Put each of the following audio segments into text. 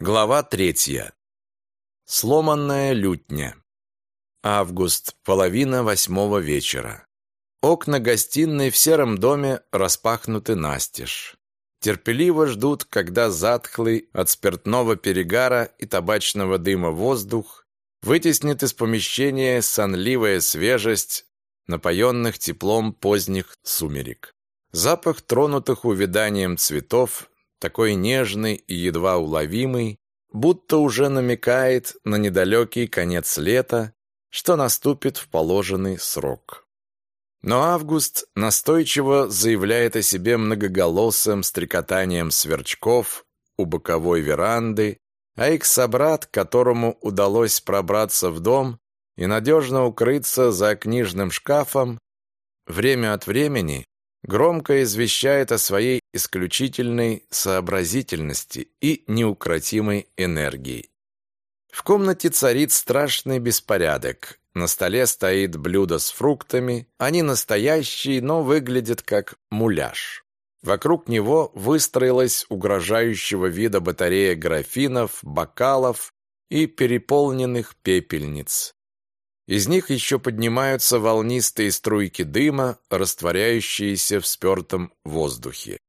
Глава третья. Сломанная лютня. Август, половина восьмого вечера. Окна гостиной в сером доме распахнуты настежь. Терпеливо ждут, когда затхлый от спиртного перегара и табачного дыма воздух вытеснит из помещения сонливая свежесть напоенных теплом поздних сумерек. Запах тронутых увяданием цветов такой нежный и едва уловимый, будто уже намекает на недалекий конец лета, что наступит в положенный срок. Но август настойчиво заявляет о себе многоголосым стрекотанием сверчков у боковой веранды, а их собрат, которому удалось пробраться в дом и надежно укрыться за книжным шкафом, время от времени громко извещает о своей исключительной сообразительности и неукротимой энергии. В комнате царит страшный беспорядок. На столе стоит блюдо с фруктами. Они настоящие, но выглядят как муляж. Вокруг него выстроилась угрожающего вида батарея графинов, бокалов и переполненных пепельниц. Из них еще поднимаются волнистые струйки дыма, растворяющиеся в спертом воздухе.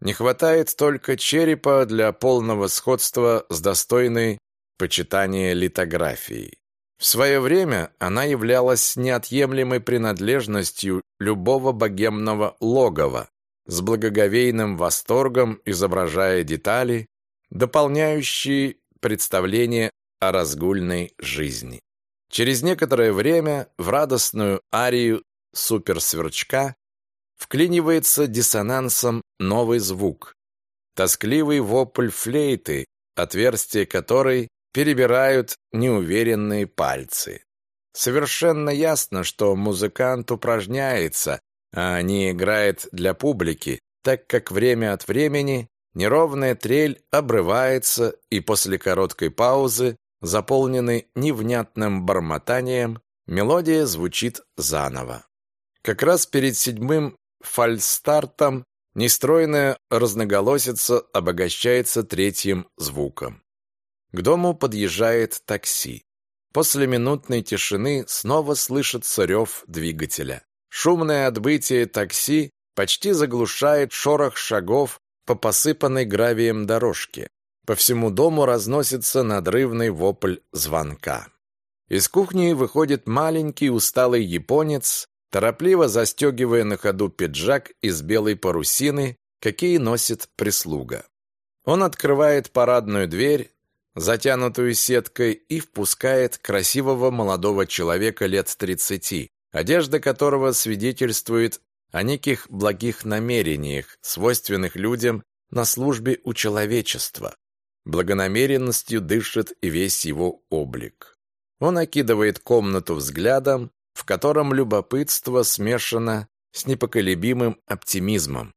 Не хватает только черепа для полного сходства с достойной почитания литографией. В свое время она являлась неотъемлемой принадлежностью любого богемного логова, с благоговейным восторгом изображая детали, дополняющие представление о разгульной жизни. Через некоторое время в радостную арию суперсверчка вклинивается диссонансом новый звук. Тоскливый вопль флейты, отверстие которой перебирают неуверенные пальцы. Совершенно ясно, что музыкант упражняется, а не играет для публики, так как время от времени неровная трель обрывается и после короткой паузы заполненный невнятным бормотанием, мелодия звучит заново. Как раз перед седьмым фальстартом нестройная разноголосица обогащается третьим звуком. К дому подъезжает такси. После минутной тишины снова слышится рев двигателя. Шумное отбытие такси почти заглушает шорох шагов по посыпанной гравием дорожке. По всему дому разносится надрывный вопль звонка. Из кухни выходит маленький усталый японец, торопливо застегивая на ходу пиджак из белой парусины, какие носит прислуга. Он открывает парадную дверь, затянутую сеткой, и впускает красивого молодого человека лет тридцати, одежда которого свидетельствует о неких благих намерениях, свойственных людям на службе у человечества. Благонамеренностью дышит и весь его облик. Он окидывает комнату взглядом, в котором любопытство смешано с непоколебимым оптимизмом.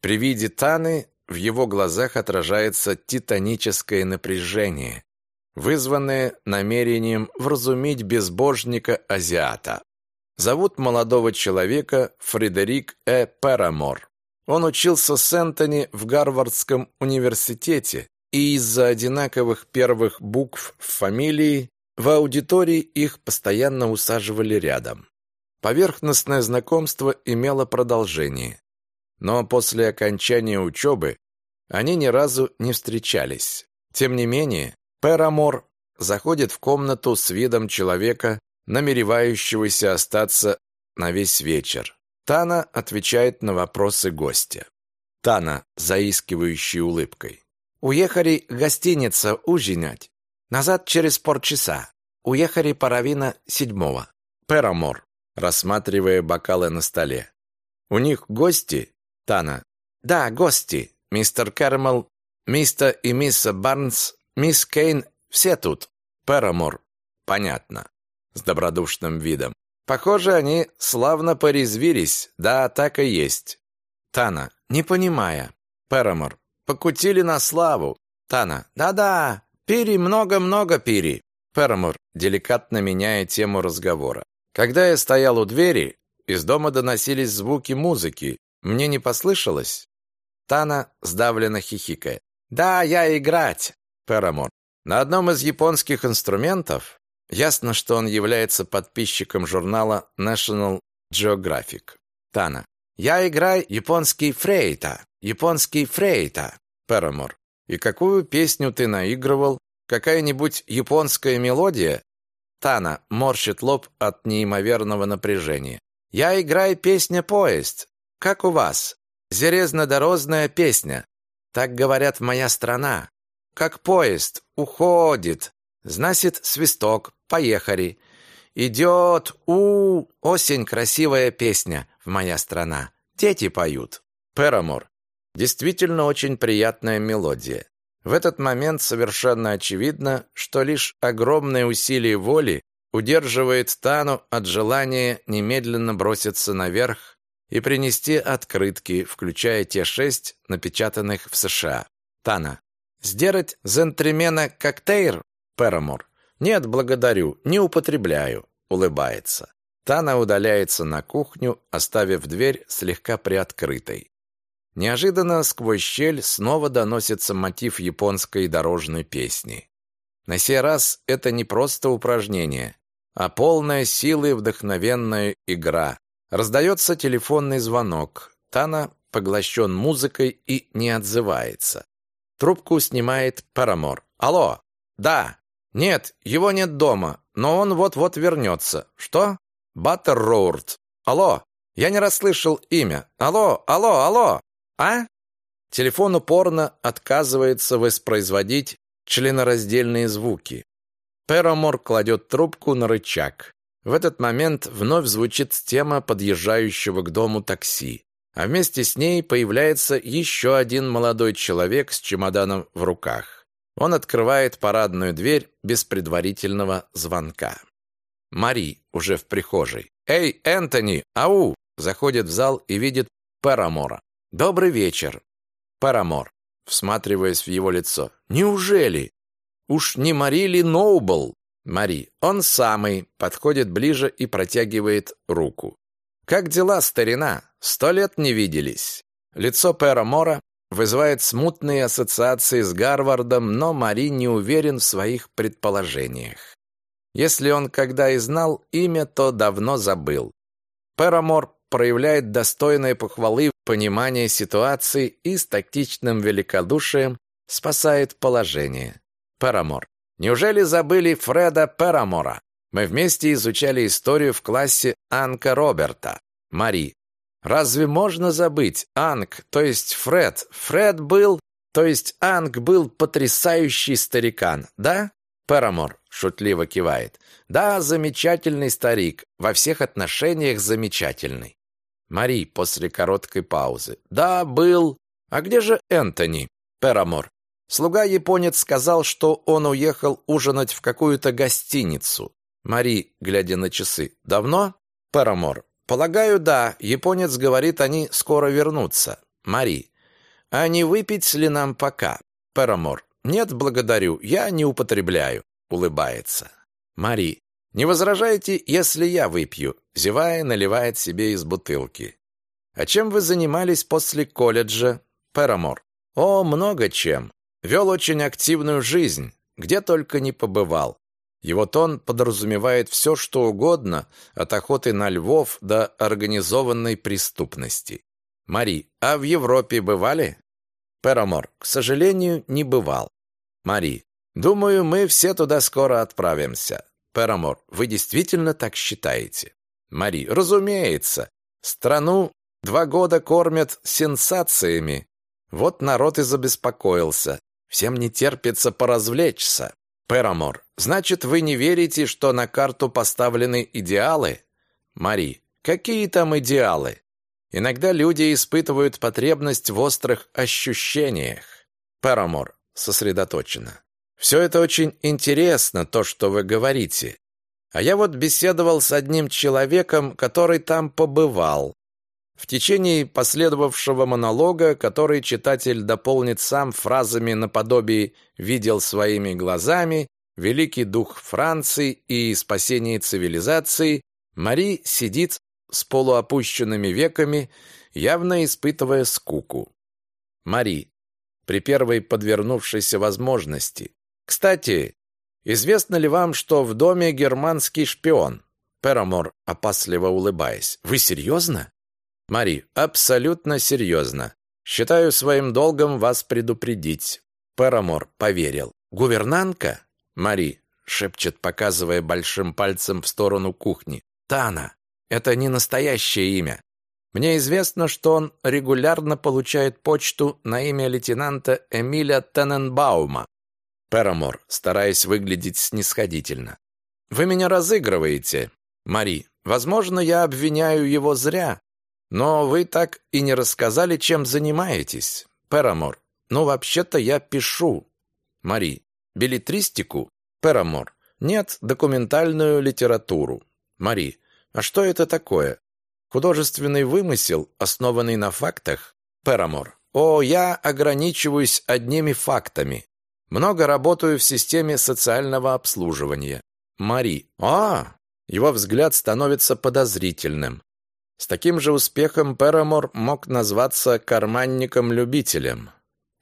При виде Таны в его глазах отражается титаническое напряжение, вызванное намерением вразумить безбожника-азиата. Зовут молодого человека Фредерик Э. Перамор. Он учился с Энтони в Гарвардском университете и из-за одинаковых первых букв в фамилии в аудитории их постоянно усаживали рядом. Поверхностное знакомство имело продолжение, но после окончания учебы они ни разу не встречались. Тем не менее, Перамор заходит в комнату с видом человека, намеревающегося остаться на весь вечер. Тана отвечает на вопросы гостя. Тана, заискивающей улыбкой. Уехали гостиница ужинать. Назад через полчаса. Уехали половина седьмого. Перамор, рассматривая бокалы на столе. У них гости? Тана. Да, гости. Мистер Кэрмел, мистер и мисс Барнс, мисс Кейн, все тут. Перамор. Понятно. С добродушным видом. Похоже, они славно порезвились. Да, так и есть. Тана, не понимая. Перамор. Покутили на славу. Тана. Да-да, пири много-много пири. Пермур, деликатно меняя тему разговора. Когда я стоял у двери, из дома доносились звуки музыки. Мне не послышалось? Тана сдавленно хихикая. Да, я играть. Перамор. На одном из японских инструментов ясно, что он является подписчиком журнала National Geographic. Тана. Я играю японский фрейта. Японский фрейта. Перамор. И какую песню ты наигрывал? Какая-нибудь японская мелодия? Тана морщит лоб от неимоверного напряжения. Я играю песня «Поезд». Как у вас? Железнодорожная песня. Так говорят моя страна. Как поезд уходит. Значит, свисток. Поехали. Идет у осень красивая песня в моя страна. Дети поют. Перамор. Действительно очень приятная мелодия. В этот момент совершенно очевидно, что лишь огромное усилие воли удерживает Тану от желания немедленно броситься наверх и принести открытки, включая те шесть, напечатанных в США. Тана. Сделать зентримена коктейль? Перамор. Нет, благодарю, не употребляю. Улыбается. Тана удаляется на кухню, оставив дверь слегка приоткрытой. Неожиданно сквозь щель снова доносится мотив японской дорожной песни. На сей раз это не просто упражнение, а полная силы вдохновенная игра. Раздается телефонный звонок. Тана поглощен музыкой и не отзывается. Трубку снимает Парамор. «Алло! Да! Нет, его нет дома, но он вот-вот вернется. Что? Баттерроурд. Алло! Я не расслышал имя. Алло, алло, алло! А?» Телефон упорно отказывается воспроизводить членораздельные звуки. Перомор кладет трубку на рычаг. В этот момент вновь звучит тема подъезжающего к дому такси, а вместе с ней появляется еще один молодой человек с чемоданом в руках. Он открывает парадную дверь без предварительного звонка. Мари уже в прихожей. «Эй, Энтони! Ау!» Заходит в зал и видит Перамора. «Добрый вечер!» Перамор, всматриваясь в его лицо. «Неужели? Уж не Мари ли Ноубл?» Мари. Он самый. Подходит ближе и протягивает руку. «Как дела, старина? Сто лет не виделись». Лицо Пэра Мора вызывает смутные ассоциации с Гарвардом, но Мари не уверен в своих предположениях. Если он когда и знал имя, то давно забыл. Пэромор проявляет достойное похвалы понимание ситуации и с тактичным великодушием спасает положение. Пэромор. Неужели забыли Фреда Пэромора? Мы вместе изучали историю в классе Анка Роберта. Мари. Разве можно забыть? Анг, то есть Фред. Фред был, то есть Анг был потрясающий старикан, да? Парамор шутливо кивает. Да, замечательный старик, во всех отношениях замечательный. Мари после короткой паузы. Да, был. А где же Энтони? Парамор. Слуга-японец сказал, что он уехал ужинать в какую-то гостиницу. Мари, глядя на часы. Давно? Парамор. Полагаю, да. Японец говорит, они скоро вернутся. Мари. А не выпить ли нам пока? Парамор. Нет, благодарю. Я не употребляю. Улыбается. Мари. Не возражаете, если я выпью? Зевая, наливает себе из бутылки. А чем вы занимались после колледжа? Парамор. О, много чем. Вел очень активную жизнь, где только не побывал. Его тон подразумевает все, что угодно, от охоты на львов до организованной преступности. Мари, а в Европе бывали? Перамор, к сожалению, не бывал. Мари, думаю, мы все туда скоро отправимся. Перамор, вы действительно так считаете? Мари, разумеется. Страну два года кормят сенсациями. Вот народ и забеспокоился. Всем не терпится поразвлечься. Перамор. Значит, вы не верите, что на карту поставлены идеалы? Мари. Какие там идеалы? Иногда люди испытывают потребность в острых ощущениях. Перамор. Сосредоточенно. Все это очень интересно, то, что вы говорите. А я вот беседовал с одним человеком, который там побывал. В течение последовавшего монолога, который читатель дополнит сам фразами наподобие «видел своими глазами», «великий дух Франции» и «спасение цивилизации», Мари сидит с полуопущенными веками, явно испытывая скуку. Мари, при первой подвернувшейся возможности, Кстати, известно ли вам, что в доме германский шпион? Перамор, опасливо улыбаясь. Вы серьезно? Мари, абсолютно серьезно. Считаю своим долгом вас предупредить. Перамор поверил. Гувернантка? Мари шепчет, показывая большим пальцем в сторону кухни. Тана. Это не настоящее имя. Мне известно, что он регулярно получает почту на имя лейтенанта Эмиля Тененбаума. Перамор, стараясь выглядеть снисходительно. Вы меня разыгрываете, Мари. Возможно, я обвиняю его зря, но вы так и не рассказали, чем занимаетесь. Перамор. Ну, вообще-то я пишу. Мари. Билетристику? Перамор. Нет, документальную литературу. Мари. А что это такое? Художественный вымысел, основанный на фактах? Перамор. О, я ограничиваюсь одними фактами. Много работаю в системе социального обслуживания. Мари. А, его взгляд становится подозрительным. С таким же успехом Перамор мог назваться карманником-любителем.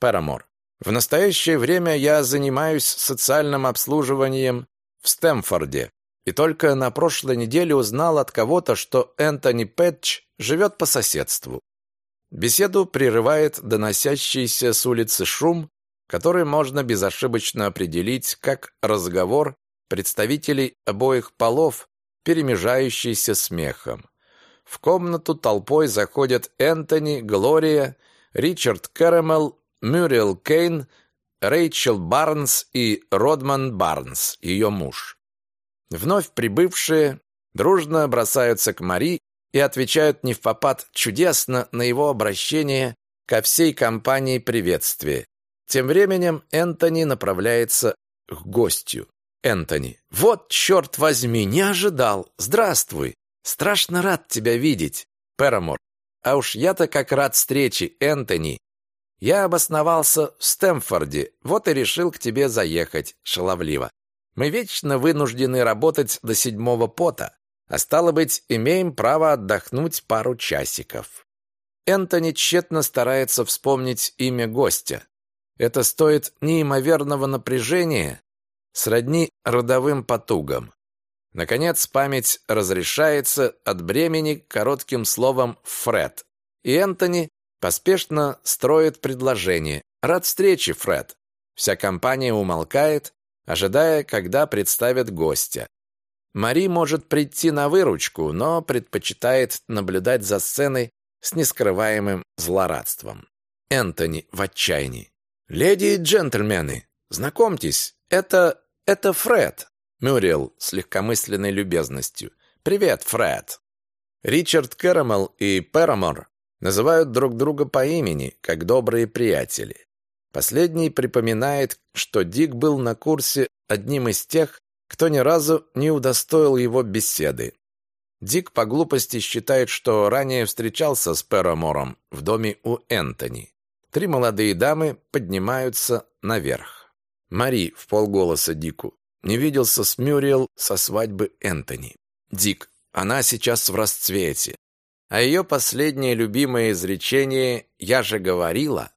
Перамор. В настоящее время я занимаюсь социальным обслуживанием в Стэмфорде и только на прошлой неделе узнал от кого-то, что Энтони Пэтч живет по соседству. Беседу прерывает доносящийся с улицы шум, который можно безошибочно определить как разговор представителей обоих полов, перемежающийся смехом. В комнату толпой заходят Энтони, Глория, Ричард Кэрэмэл, Мюрриел Кейн, Рэйчел Барнс и Родман Барнс, ее муж. Вновь прибывшие дружно бросаются к Мари и отвечают не в попад чудесно на его обращение ко всей компании приветствия. Тем временем Энтони направляется к гостю. Энтони. «Вот, черт возьми, не ожидал! Здравствуй! Страшно рад тебя видеть!» Перамор. «А уж я-то как рад встрече, Энтони! Я обосновался в Стэмфорде, вот и решил к тебе заехать, шаловливо. Мы вечно вынуждены работать до седьмого пота, а стало быть, имеем право отдохнуть пару часиков. Энтони тщетно старается вспомнить имя гостя. Это стоит неимоверного напряжения, сродни родовым потугам. Наконец, память разрешается от бремени коротким словом «Фред», и Энтони поспешно строит предложение. «Рад встрече, Фред». Вся компания умолкает, ожидая, когда представят гостя. Мари может прийти на выручку, но предпочитает наблюдать за сценой с нескрываемым злорадством. Энтони в отчаянии. «Леди и джентльмены, знакомьтесь, это... это Фред!» Мюрриел с легкомысленной любезностью. «Привет, Фред!» Ричард Кэрэмэл и Перамор называют друг друга по имени, как добрые приятели. Последний припоминает, что Дик был на курсе одним из тех, кто ни разу не удостоил его беседы. Дик по глупости считает, что ранее встречался с Перомором в доме у Энтони. Три молодые дамы поднимаются наверх. Мари в полголоса Дику не виделся с Мюриел со свадьбы Энтони. Дик, она сейчас в расцвете. А ее последнее любимое изречение «Я же говорила»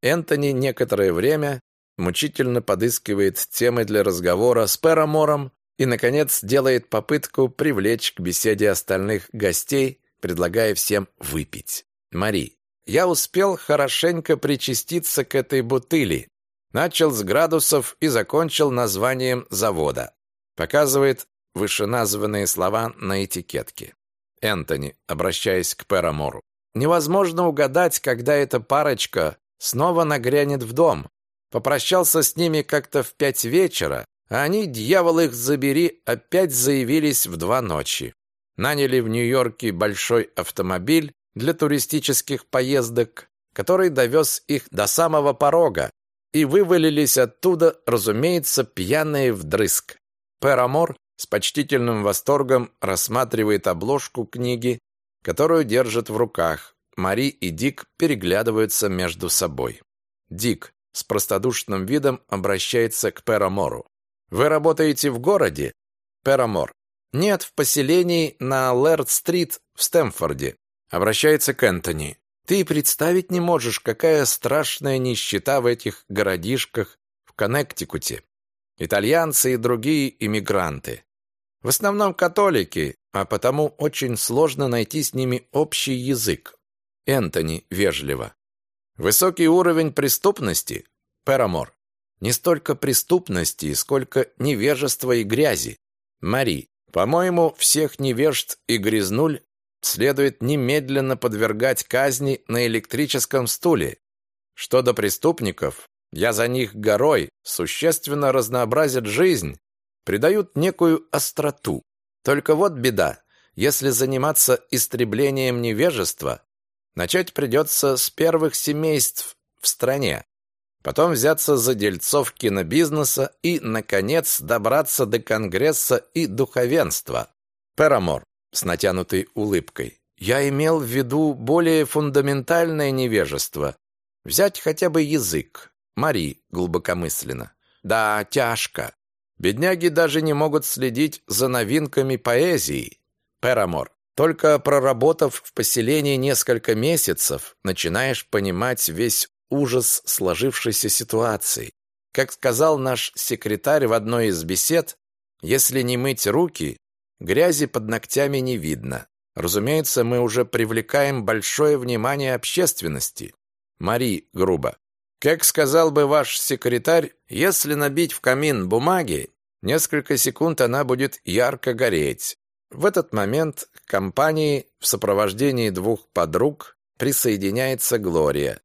Энтони некоторое время мучительно подыскивает темы для разговора с Перомором и, наконец, делает попытку привлечь к беседе остальных гостей, предлагая всем выпить. Мари, я успел хорошенько причаститься к этой бутыли. Начал с градусов и закончил названием завода. Показывает вышеназванные слова на этикетке. Энтони, обращаясь к Перомору. Невозможно угадать, когда эта парочка снова нагрянет в дом. Попрощался с ними как-то в пять вечера, а они, дьявол их забери, опять заявились в два ночи. Наняли в Нью-Йорке большой автомобиль для туристических поездок, который довез их до самого порога, и вывалились оттуда, разумеется, пьяные вдрызг. Перамор с почтительным восторгом рассматривает обложку книги, которую держит в руках, Мари и Дик переглядываются между собой. Дик с простодушным видом обращается к Перамору. «Вы работаете в городе?» Перамор. «Нет, в поселении на Лэрд-стрит в Стэмфорде». Обращается к Энтони. «Ты представить не можешь, какая страшная нищета в этих городишках в Коннектикуте. итальянцы и другие иммигранты. В основном католики, а потому очень сложно найти с ними общий язык. Энтони вежливо. Высокий уровень преступности? Перамор. Не столько преступности, сколько невежества и грязи. Мари. По-моему, всех невежд и грязнуль следует немедленно подвергать казни на электрическом стуле. Что до преступников, я за них горой, существенно разнообразят жизнь, придают некую остроту. Только вот беда, если заниматься истреблением невежества, начать придется с первых семейств в стране, потом взяться за дельцов кинобизнеса и, наконец, добраться до Конгресса и духовенства. Перамор с натянутой улыбкой. Я имел в виду более фундаментальное невежество. Взять хотя бы язык. Мари глубокомысленно. Да, тяжко. Бедняги даже не могут следить за новинками поэзии. Перамор. Только проработав в поселении несколько месяцев, начинаешь понимать весь ужас сложившейся ситуации. Как сказал наш секретарь в одной из бесед, если не мыть руки, грязи под ногтями не видно. Разумеется, мы уже привлекаем большое внимание общественности. Мари грубо. Как сказал бы ваш секретарь, если набить в камин бумаги, несколько секунд она будет ярко гореть. В этот момент к компании в сопровождении двух подруг присоединяется Глория.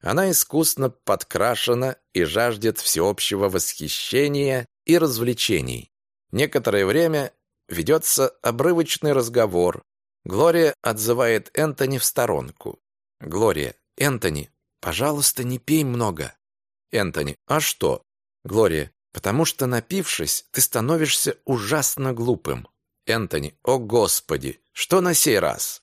Она искусно подкрашена и жаждет всеобщего восхищения и развлечений. Некоторое время ведется обрывочный разговор. Глория отзывает Энтони в сторонку. Глория, Энтони, Пожалуйста, не пей много. Энтони. А что? Глория. Потому что напившись, ты становишься ужасно глупым. Энтони. О, господи, что на сей раз?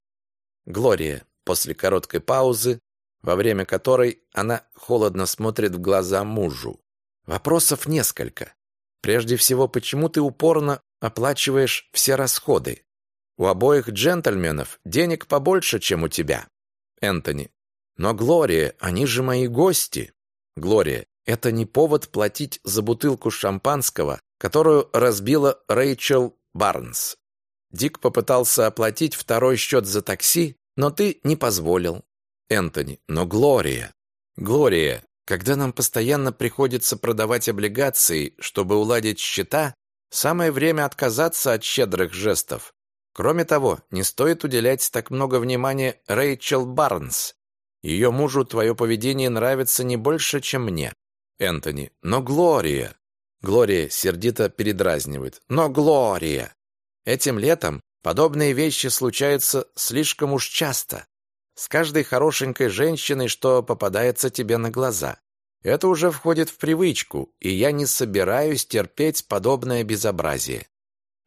Глория. После короткой паузы, во время которой она холодно смотрит в глаза мужу. Вопросов несколько. Прежде всего, почему ты упорно оплачиваешь все расходы? У обоих джентльменов денег побольше, чем у тебя. Энтони. Но, Глория, они же мои гости. Глория, это не повод платить за бутылку шампанского, которую разбила Рэйчел Барнс. Дик попытался оплатить второй счет за такси, но ты не позволил. Энтони, но Глория. Глория, когда нам постоянно приходится продавать облигации, чтобы уладить счета, самое время отказаться от щедрых жестов. Кроме того, не стоит уделять так много внимания Рэйчел Барнс. Ее мужу твое поведение нравится не больше, чем мне. Энтони. Но Глория. Глория сердито передразнивает. Но Глория. Этим летом подобные вещи случаются слишком уж часто. С каждой хорошенькой женщиной, что попадается тебе на глаза. Это уже входит в привычку, и я не собираюсь терпеть подобное безобразие.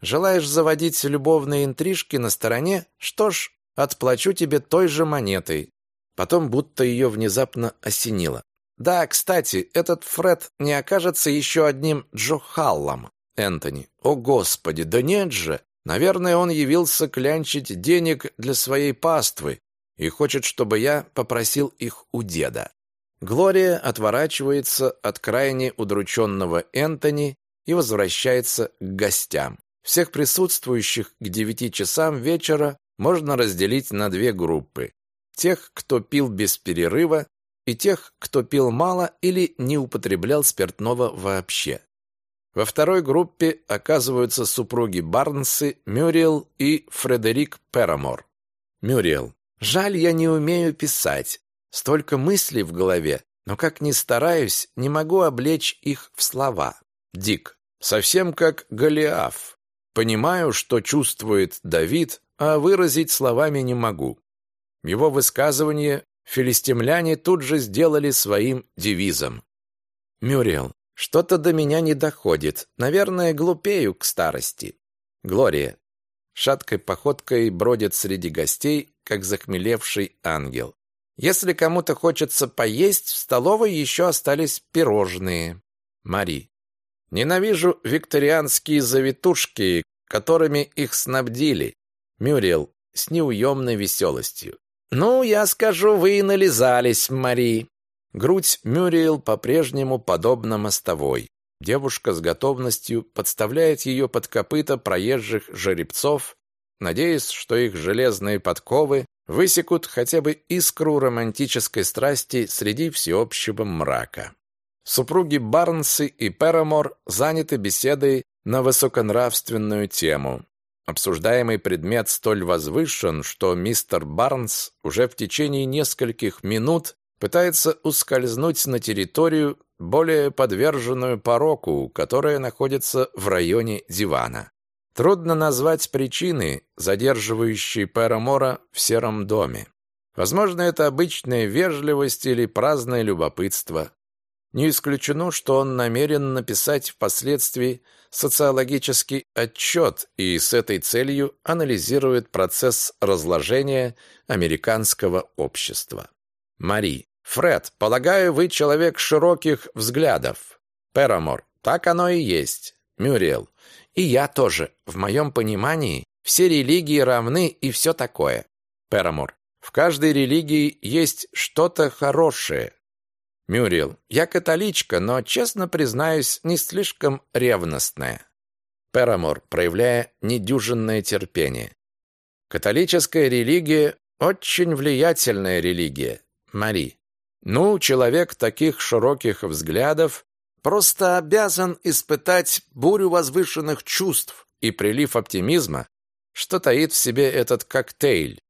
Желаешь заводить любовные интрижки на стороне? Что ж, отплачу тебе той же монетой. Потом будто ее внезапно осенило. Да, кстати, этот Фред не окажется еще одним Джо Халлом. Энтони. О, Господи, да нет же. Наверное, он явился клянчить денег для своей паствы и хочет, чтобы я попросил их у деда. Глория отворачивается от крайне удрученного Энтони и возвращается к гостям. Всех присутствующих к девяти часам вечера можно разделить на две группы тех, кто пил без перерыва, и тех, кто пил мало или не употреблял спиртного вообще. Во второй группе оказываются супруги Барнсы, Мюрриел и Фредерик Перамор. Мюрриел. Жаль, я не умею писать. Столько мыслей в голове, но как ни стараюсь, не могу облечь их в слова. Дик. Совсем как Голиаф. Понимаю, что чувствует Давид, а выразить словами не могу. Его высказывание филистимляне тут же сделали своим девизом. Мюрриел. Что-то до меня не доходит. Наверное, глупею к старости. Глория. Шаткой походкой бродит среди гостей, как захмелевший ангел. Если кому-то хочется поесть, в столовой еще остались пирожные. Мари. Ненавижу викторианские завитушки, которыми их снабдили. Мюрриел с неуемной веселостью. «Ну, я скажу, вы и нализались, Мари». Грудь Мюриел по-прежнему подобна мостовой. Девушка с готовностью подставляет ее под копыта проезжих жеребцов, надеясь, что их железные подковы высекут хотя бы искру романтической страсти среди всеобщего мрака. Супруги Барнсы и Перамор заняты беседой на высоконравственную тему. Обсуждаемый предмет столь возвышен, что мистер Барнс уже в течение нескольких минут пытается ускользнуть на территорию, более подверженную пороку, которая находится в районе дивана. Трудно назвать причины, задерживающие Перамора в сером доме. Возможно, это обычная вежливость или праздное любопытство. Не исключено, что он намерен написать впоследствии социологический отчет и с этой целью анализирует процесс разложения американского общества. Мари. Фред, полагаю, вы человек широких взглядов. Перамор. Так оно и есть. Мюрриел. И я тоже. В моем понимании все религии равны и все такое. Перамор. В каждой религии есть что-то хорошее. Мюрриел. Я католичка, но, честно признаюсь, не слишком ревностная. Перамор, проявляя недюжинное терпение. Католическая религия – очень влиятельная религия. Мари. Ну, человек таких широких взглядов просто обязан испытать бурю возвышенных чувств и прилив оптимизма, что таит в себе этот коктейль.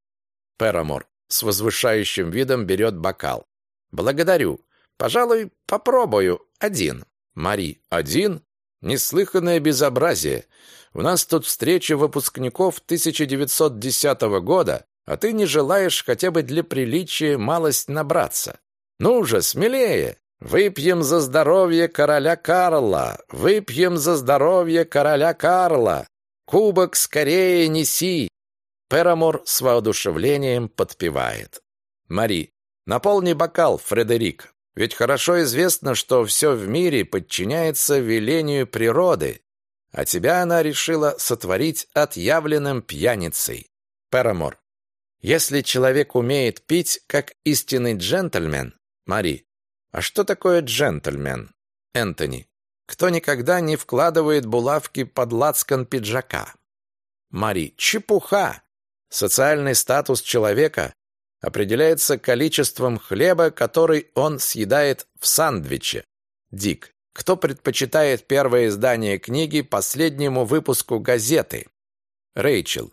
Перамор с возвышающим видом берет бокал. Благодарю. Пожалуй, попробую один. Мари, один? Неслыханное безобразие. У нас тут встреча выпускников 1910 года, а ты не желаешь хотя бы для приличия малость набраться. Ну же, смелее! Выпьем за здоровье короля Карла! Выпьем за здоровье короля Карла! Кубок скорее неси!» Перамор с воодушевлением подпевает. Мари, наполни бокал, Фредерик. Ведь хорошо известно, что все в мире подчиняется велению природы, а тебя она решила сотворить отъявленным пьяницей. Перамор. Если человек умеет пить, как истинный джентльмен, Мари. А что такое джентльмен? Энтони. Кто никогда не вкладывает булавки под лацкан пиджака? Мари. Чепуха! Социальный статус человека определяется количеством хлеба, который он съедает в сандвиче. Дик. Кто предпочитает первое издание книги последнему выпуску газеты? Рэйчел.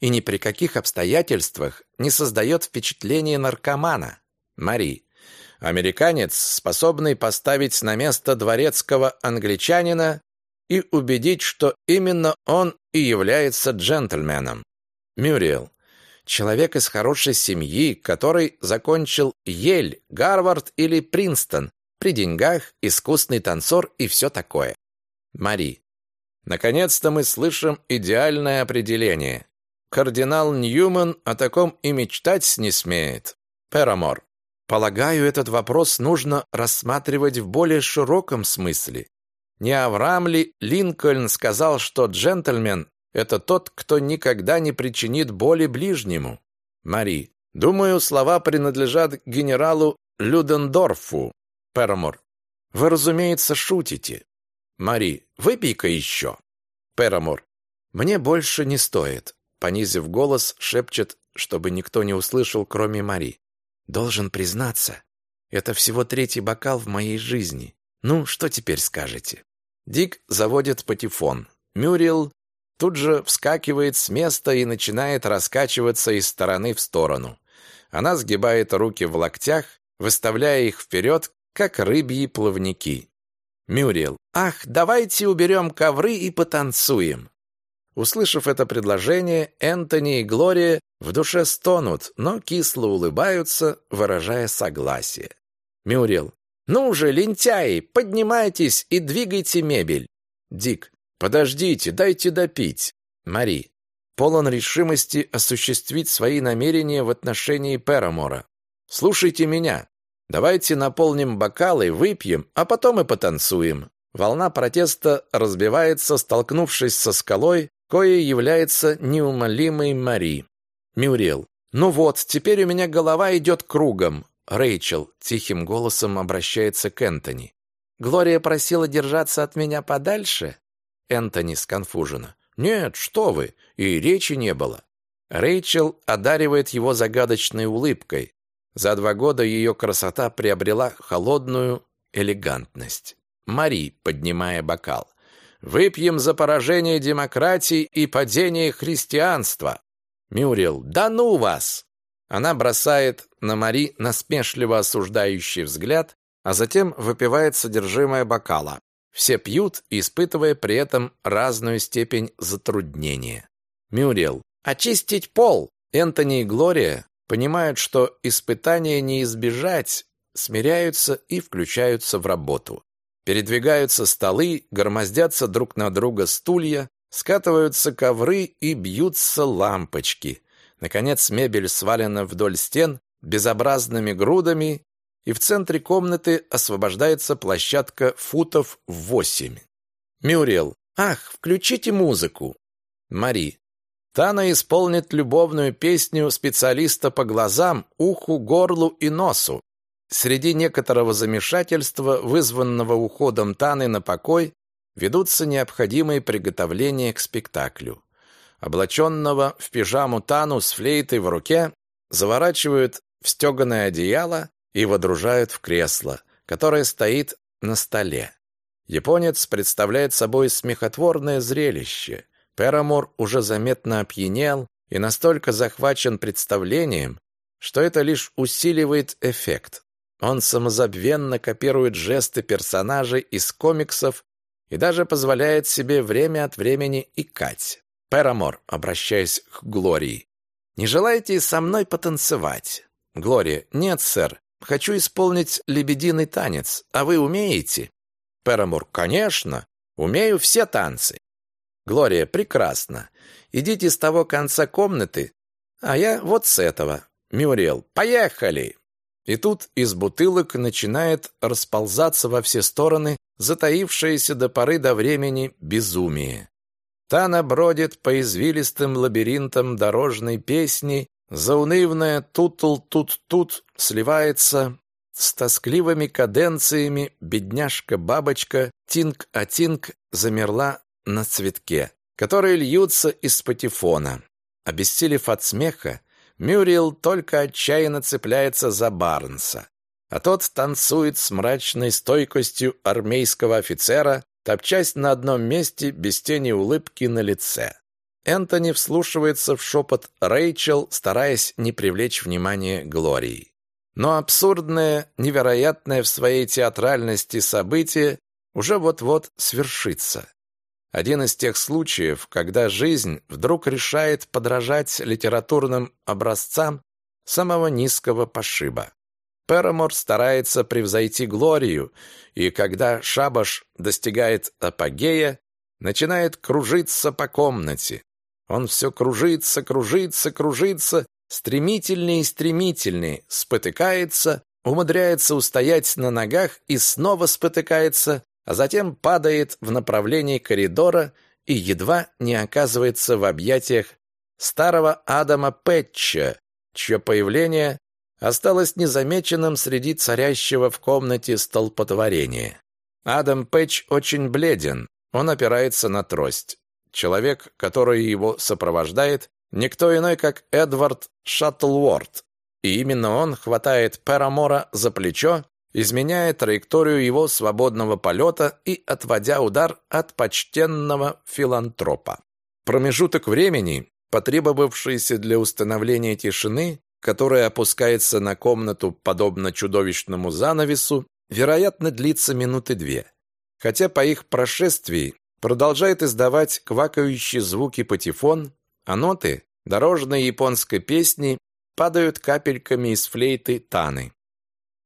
И ни при каких обстоятельствах не создает впечатление наркомана. Мари. Американец, способный поставить на место дворецкого англичанина и убедить, что именно он и является джентльменом. Мюрриел. Человек из хорошей семьи, который закончил Ель, Гарвард или Принстон, при деньгах, искусный танцор и все такое. Мари. Наконец-то мы слышим идеальное определение. Кардинал Ньюман о таком и мечтать не смеет. Перамор. Полагаю, этот вопрос нужно рассматривать в более широком смысле. Не Авраам ли Линкольн сказал, что джентльмен – это тот, кто никогда не причинит боли ближнему? Мари. Думаю, слова принадлежат генералу Людендорфу. Перамор. Вы, разумеется, шутите. Мари. Выпей-ка еще. Перамор. Мне больше не стоит. Понизив голос, шепчет, чтобы никто не услышал, кроме Мари. Должен признаться, это всего третий бокал в моей жизни. Ну, что теперь скажете? Дик заводит патефон. Мюрил тут же вскакивает с места и начинает раскачиваться из стороны в сторону. Она сгибает руки в локтях, выставляя их вперед, как рыбьи плавники. Мюрил. «Ах, давайте уберем ковры и потанцуем!» Услышав это предложение, Энтони и Глория в душе стонут, но кисло улыбаются, выражая согласие. Мюрил. «Ну же, лентяи, поднимайтесь и двигайте мебель!» Дик. «Подождите, дайте допить!» Мари. Полон решимости осуществить свои намерения в отношении Перамора. «Слушайте меня. Давайте наполним бокалы, выпьем, а потом и потанцуем». Волна протеста разбивается, столкнувшись со скалой, кое является неумолимой Мари. Мюрриел. «Ну вот, теперь у меня голова идет кругом». Рэйчел тихим голосом обращается к Энтони. Глория просила держаться от меня подальше?» Энтони сконфуженно. «Нет, что вы, и речи не было». Рэйчел одаривает его загадочной улыбкой. За два года ее красота приобрела холодную элегантность. Мари, поднимая бокал. «Выпьем за поражение демократии и падение христианства!» Мюрил. «Да ну вас!» Она бросает на Мари насмешливо осуждающий взгляд, а затем выпивает содержимое бокала. Все пьют, испытывая при этом разную степень затруднения. Мюрил. «Очистить пол!» Энтони и Глория понимают, что испытания не избежать, смиряются и включаются в работу. Передвигаются столы, громоздятся друг на друга стулья, скатываются ковры и бьются лампочки. Наконец мебель свалена вдоль стен безобразными грудами, и в центре комнаты освобождается площадка футов в восемь. Мюрриел. «Ах, включите музыку!» Мари. Тана исполнит любовную песню специалиста по глазам, уху, горлу и носу. Среди некоторого замешательства, вызванного уходом Таны на покой, ведутся необходимые приготовления к спектаклю. Облаченного в пижаму Тану с флейтой в руке заворачивают в стеганое одеяло и водружают в кресло, которое стоит на столе. Японец представляет собой смехотворное зрелище. Перамор уже заметно опьянел и настолько захвачен представлением, что это лишь усиливает эффект. Он самозабвенно копирует жесты персонажей из комиксов и даже позволяет себе время от времени икать. Перамор, обращаясь к Глории. «Не желаете со мной потанцевать?» Глория. «Нет, сэр. Хочу исполнить лебединый танец. А вы умеете?» Перамор. «Конечно. Умею все танцы». Глория. «Прекрасно. Идите с того конца комнаты, а я вот с этого». Мюрриел. «Поехали!» И тут из бутылок начинает расползаться во все стороны затаившееся до поры до времени безумие. Тана бродит по извилистым лабиринтам дорожной песни, заунывная «тутл-тут-тут» сливается с тоскливыми каденциями «бедняжка-бабочка» «тинг-а-тинг» замерла на цветке, которые льются из патефона. Обессилев от смеха, Мюрриел только отчаянно цепляется за Барнса, а тот танцует с мрачной стойкостью армейского офицера, топчась на одном месте без тени улыбки на лице. Энтони вслушивается в шепот Рэйчел, стараясь не привлечь внимание Глории. Но абсурдное, невероятное в своей театральности событие уже вот-вот свершится. Один из тех случаев, когда жизнь вдруг решает подражать литературным образцам самого низкого пошиба. Перамор старается превзойти Глорию, и когда шабаш достигает апогея, начинает кружиться по комнате. Он все кружится, кружится, кружится, стремительнее и стремительнее, спотыкается, умудряется устоять на ногах и снова спотыкается, а затем падает в направлении коридора и едва не оказывается в объятиях старого Адама Пэтча, чье появление осталось незамеченным среди царящего в комнате столпотворения. Адам Пэтч очень бледен, он опирается на трость. Человек, который его сопровождает, никто иной, как Эдвард Шаттлворд, и именно он хватает Перамора за плечо, изменяя траекторию его свободного полета и отводя удар от почтенного филантропа. Промежуток времени, потребовавшийся для установления тишины, которая опускается на комнату подобно чудовищному занавесу, вероятно, длится минуты две. Хотя по их прошествии продолжает издавать квакающие звуки патефон, а ноты дорожной японской песни падают капельками из флейты Таны.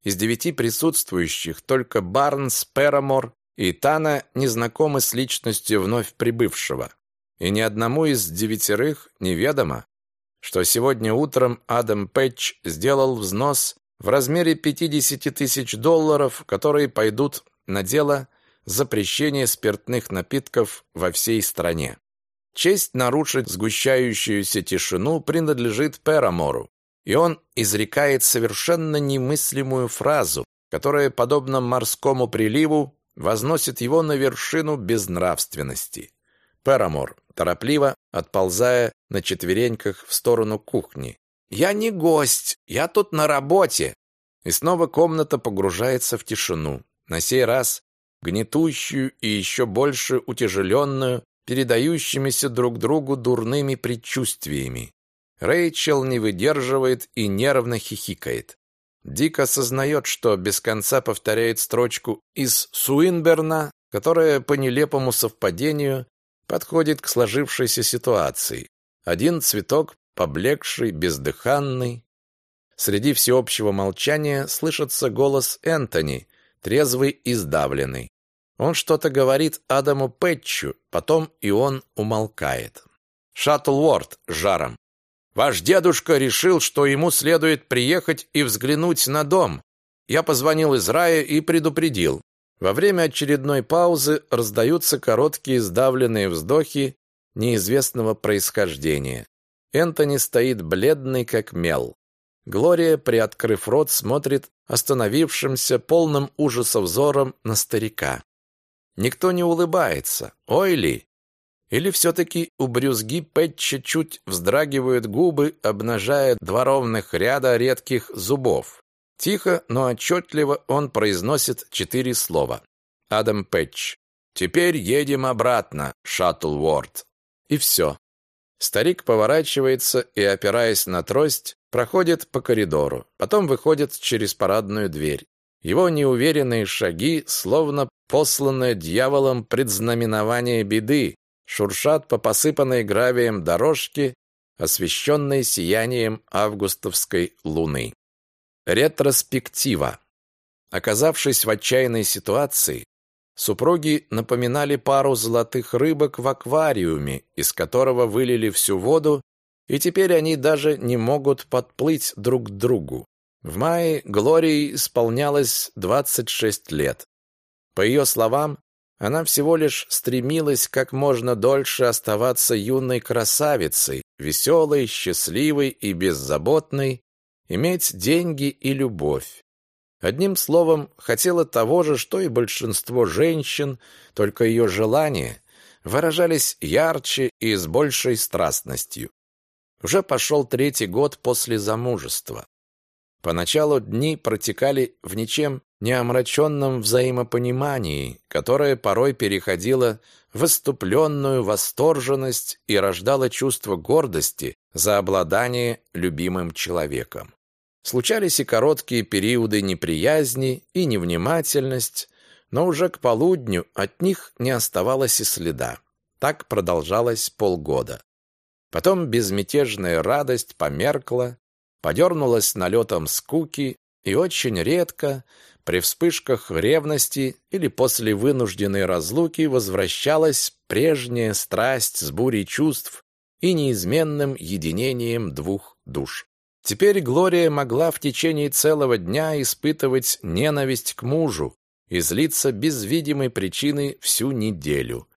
Из девяти присутствующих только Барнс, Перамор и Тана не знакомы с личностью вновь прибывшего. И ни одному из девятерых неведомо, что сегодня утром Адам Пэтч сделал взнос в размере 50 тысяч долларов, которые пойдут на дело запрещения спиртных напитков во всей стране. Честь нарушить сгущающуюся тишину принадлежит Перамору, и он изрекает совершенно немыслимую фразу, которая, подобно морскому приливу, возносит его на вершину безнравственности. Перамор, торопливо отползая на четвереньках в сторону кухни. «Я не гость, я тут на работе!» И снова комната погружается в тишину, на сей раз гнетущую и еще больше утяжеленную, передающимися друг другу дурными предчувствиями. Рэйчел не выдерживает и нервно хихикает. Дик осознает, что без конца повторяет строчку из Суинберна, которая по нелепому совпадению подходит к сложившейся ситуации. Один цветок, поблекший, бездыханный. Среди всеобщего молчания слышится голос Энтони, трезвый и сдавленный. Он что-то говорит Адаму Пэтчу, потом и он умолкает. Шаттлворд жаром. Ваш дедушка решил, что ему следует приехать и взглянуть на дом. Я позвонил из рая и предупредил. Во время очередной паузы раздаются короткие сдавленные вздохи неизвестного происхождения. Энтони стоит бледный, как мел. Глория, приоткрыв рот, смотрит остановившимся полным ужаса взором на старика. Никто не улыбается. Ой ли! Или все-таки у брюзги Пэтча чуть вздрагивают губы, обнажая два ровных ряда редких зубов. Тихо, но отчетливо он произносит четыре слова. Адам Пэтч. «Теперь едем обратно, Шаттлворд». И все. Старик поворачивается и, опираясь на трость, проходит по коридору, потом выходит через парадную дверь. Его неуверенные шаги, словно посланное дьяволом предзнаменование беды, шуршат по посыпанной гравием дорожке, освещенной сиянием августовской луны. Ретроспектива. Оказавшись в отчаянной ситуации, супруги напоминали пару золотых рыбок в аквариуме, из которого вылили всю воду, и теперь они даже не могут подплыть друг к другу. В мае Глории исполнялось 26 лет. По ее словам, она всего лишь стремилась как можно дольше оставаться юной красавицей, веселой, счастливой и беззаботной, иметь деньги и любовь. Одним словом, хотела того же, что и большинство женщин, только ее желания выражались ярче и с большей страстностью. Уже пошел третий год после замужества. Поначалу дни протекали в ничем не омраченном взаимопонимании, которое порой переходило в выступленную восторженность и рождало чувство гордости за обладание любимым человеком. Случались и короткие периоды неприязни и невнимательность, но уже к полудню от них не оставалось и следа. Так продолжалось полгода. Потом безмятежная радость померкла, подернулась налетом скуки, и очень редко, при вспышках ревности или после вынужденной разлуки возвращалась прежняя страсть с бурей чувств и неизменным единением двух душ. Теперь Глория могла в течение целого дня испытывать ненависть к мужу и злиться без видимой причины всю неделю.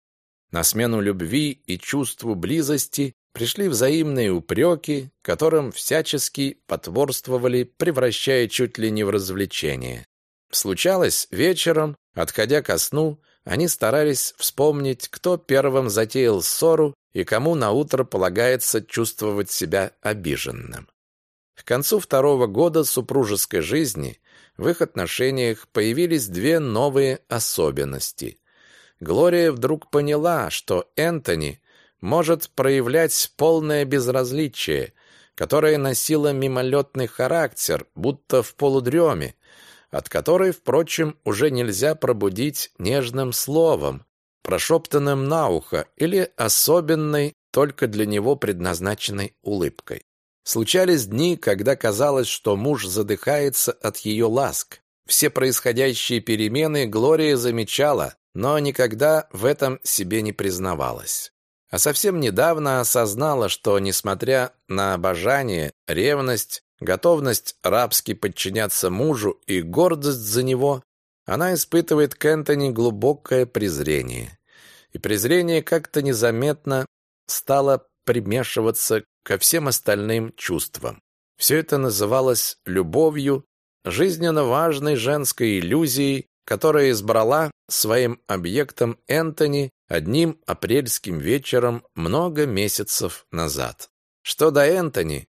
На смену любви и чувству близости пришли взаимные упреки, которым всячески потворствовали, превращая чуть ли не в развлечение. Случалось, вечером, отходя ко сну, они старались вспомнить, кто первым затеял ссору и кому наутро полагается чувствовать себя обиженным. К концу второго года супружеской жизни в их отношениях появились две новые особенности. Глория вдруг поняла, что Энтони может проявлять полное безразличие, которое носило мимолетный характер, будто в полудреме, от которой, впрочем, уже нельзя пробудить нежным словом, прошептанным на ухо или особенной, только для него предназначенной улыбкой. Случались дни, когда казалось, что муж задыхается от ее ласк. Все происходящие перемены Глория замечала, но никогда в этом себе не признавалась. А совсем недавно осознала, что, несмотря на обожание, ревность, готовность рабски подчиняться мужу и гордость за него, она испытывает к Энтони глубокое презрение. И презрение как-то незаметно стало примешиваться ко всем остальным чувствам. Все это называлось любовью, жизненно важной женской иллюзией, которое избрала своим объектом Энтони одним апрельским вечером много месяцев назад. Что до Энтони,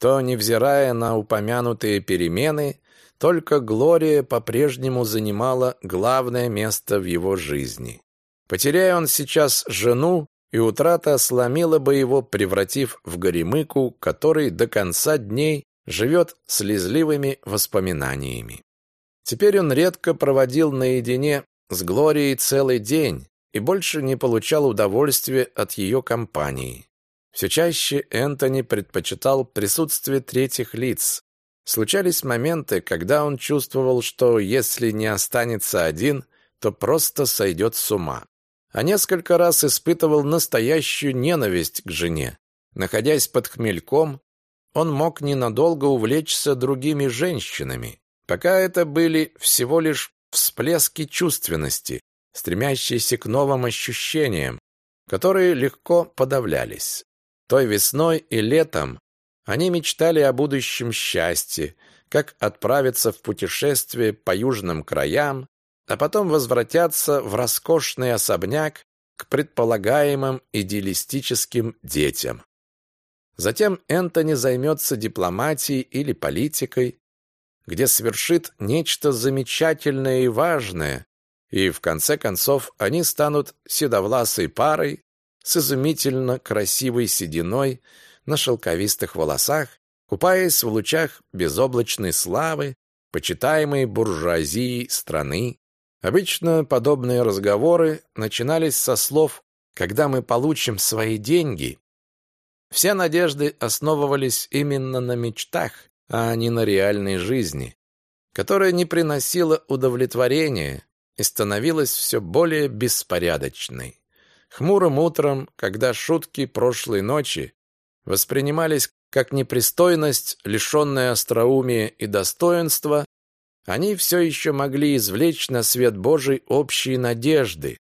то, невзирая на упомянутые перемены, только Глория по-прежнему занимала главное место в его жизни. Потеряя он сейчас жену, и утрата сломила бы его, превратив в горемыку, который до конца дней живет слезливыми воспоминаниями. Теперь он редко проводил наедине с Глорией целый день и больше не получал удовольствия от ее компании. Все чаще Энтони предпочитал присутствие третьих лиц. Случались моменты, когда он чувствовал, что если не останется один, то просто сойдет с ума. А несколько раз испытывал настоящую ненависть к жене. Находясь под хмельком, он мог ненадолго увлечься другими женщинами. Пока это были всего лишь всплески чувственности, стремящиеся к новым ощущениям, которые легко подавлялись. Той весной и летом они мечтали о будущем счастье, как отправиться в путешествие по южным краям, а потом возвратятся в роскошный особняк к предполагаемым идеалистическим детям. Затем Энтони займется дипломатией или политикой, где совершит нечто замечательное и важное, и в конце концов они станут седовласой парой с изумительно красивой сединой на шелковистых волосах, купаясь в лучах безоблачной славы, почитаемой буржуазией страны. Обычно подобные разговоры начинались со слов «когда мы получим свои деньги». Все надежды основывались именно на мечтах, а не на реальной жизни, которая не приносила удовлетворения и становилась все более беспорядочной. Хмурым утром, когда шутки прошлой ночи воспринимались как непристойность, лишенная остроумия и достоинства, они все еще могли извлечь на свет Божий общие надежды,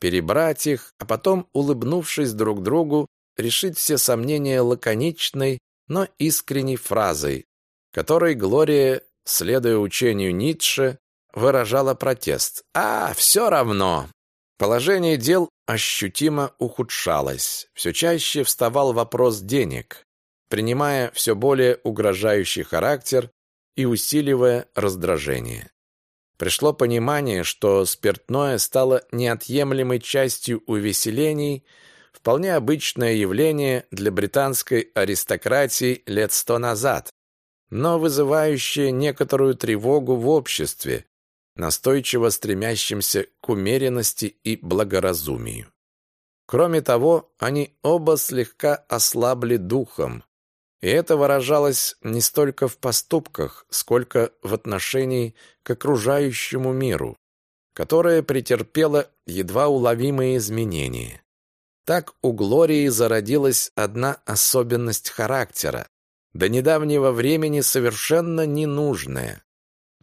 перебрать их, а потом, улыбнувшись друг другу, решить все сомнения лаконичной, но искренней фразой, которой Глория, следуя учению Ницше, выражала протест. «А, все равно!» Положение дел ощутимо ухудшалось. Все чаще вставал вопрос денег, принимая все более угрожающий характер и усиливая раздражение. Пришло понимание, что спиртное стало неотъемлемой частью увеселений, вполне обычное явление для британской аристократии лет сто назад, но вызывающее некоторую тревогу в обществе, настойчиво стремящимся к умеренности и благоразумию. Кроме того, они оба слегка ослабли духом, и это выражалось не столько в поступках, сколько в отношении к окружающему миру, которое претерпело едва уловимые изменения. Так у Глории зародилась одна особенность характера, до недавнего времени совершенно ненужная,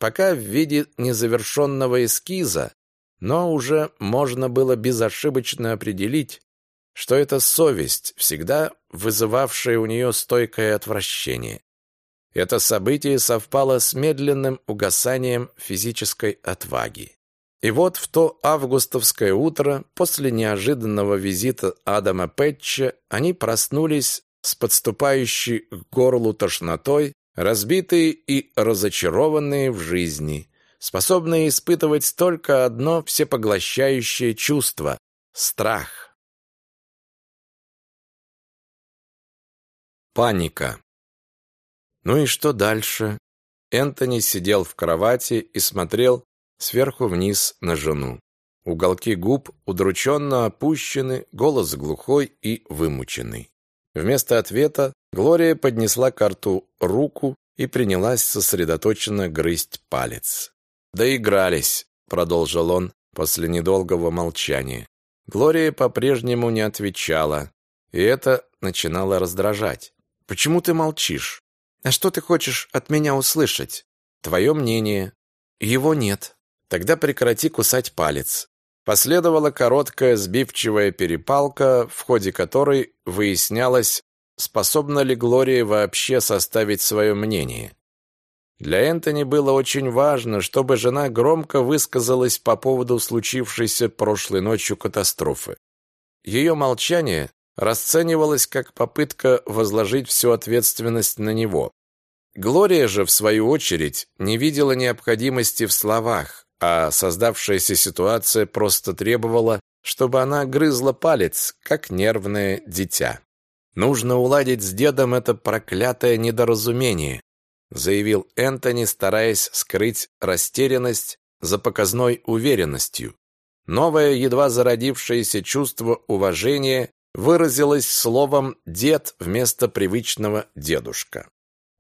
пока в виде незавершенного эскиза, но уже можно было безошибочно определить, что это совесть, всегда вызывавшая у нее стойкое отвращение. Это событие совпало с медленным угасанием физической отваги. И вот в то августовское утро, после неожиданного визита Адама Пэтча, они проснулись с подступающей к горлу тошнотой разбитые и разочарованные в жизни, способные испытывать только одно всепоглощающее чувство – страх. Паника. Ну и что дальше? Энтони сидел в кровати и смотрел сверху вниз на жену. Уголки губ удрученно опущены, голос глухой и вымученный. Вместо ответа Глория поднесла к рту руку и принялась сосредоточенно грызть палец. «Доигрались», — продолжил он после недолгого молчания. Глория по-прежнему не отвечала, и это начинало раздражать. «Почему ты молчишь? А что ты хочешь от меня услышать? Твое мнение. Его нет. Тогда прекрати кусать палец. Последовала короткая сбивчивая перепалка, в ходе которой выяснялось, способна ли Глория вообще составить свое мнение. Для Энтони было очень важно, чтобы жена громко высказалась по поводу случившейся прошлой ночью катастрофы. Ее молчание расценивалось как попытка возложить всю ответственность на него. Глория же, в свою очередь, не видела необходимости в словах, а создавшаяся ситуация просто требовала, чтобы она грызла палец, как нервное дитя. «Нужно уладить с дедом это проклятое недоразумение», заявил Энтони, стараясь скрыть растерянность за показной уверенностью. Новое, едва зародившееся чувство уважения выразилось словом «дед» вместо привычного «дедушка».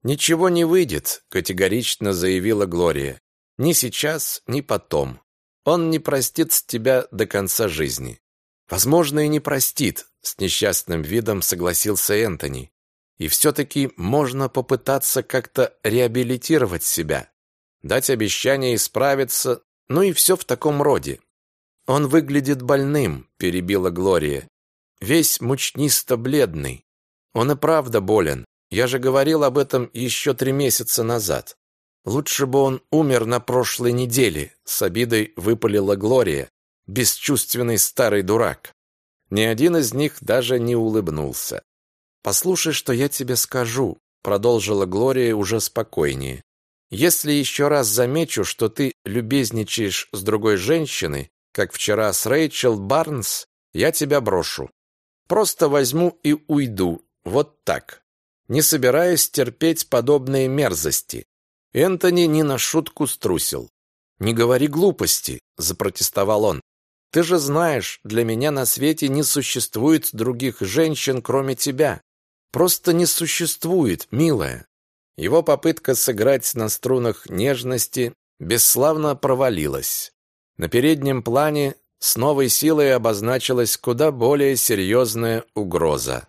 «Ничего не выйдет», — категорично заявила Глория. «Ни сейчас, ни потом. Он не простит тебя до конца жизни». «Возможно, и не простит», — с несчастным видом согласился Энтони. «И все-таки можно попытаться как-то реабилитировать себя, дать обещание исправиться, ну и все в таком роде». «Он выглядит больным», — перебила Глория. «Весь мучнисто-бледный. Он и правда болен. Я же говорил об этом еще три месяца назад. Лучше бы он умер на прошлой неделе, с обидой выпалила Глория, бесчувственный старый дурак. Ни один из них даже не улыбнулся. «Послушай, что я тебе скажу», — продолжила Глория уже спокойнее. «Если еще раз замечу, что ты любезничаешь с другой женщиной, как вчера с Рэйчел Барнс, я тебя брошу. Просто возьму и уйду, вот так. Не собираюсь терпеть подобные мерзости». Энтони не на шутку струсил. «Не говори глупости», — запротестовал он. Ты же знаешь, для меня на свете не существует других женщин, кроме тебя. Просто не существует, милая. Его попытка сыграть на струнах нежности бесславно провалилась. На переднем плане с новой силой обозначилась куда более серьезная угроза.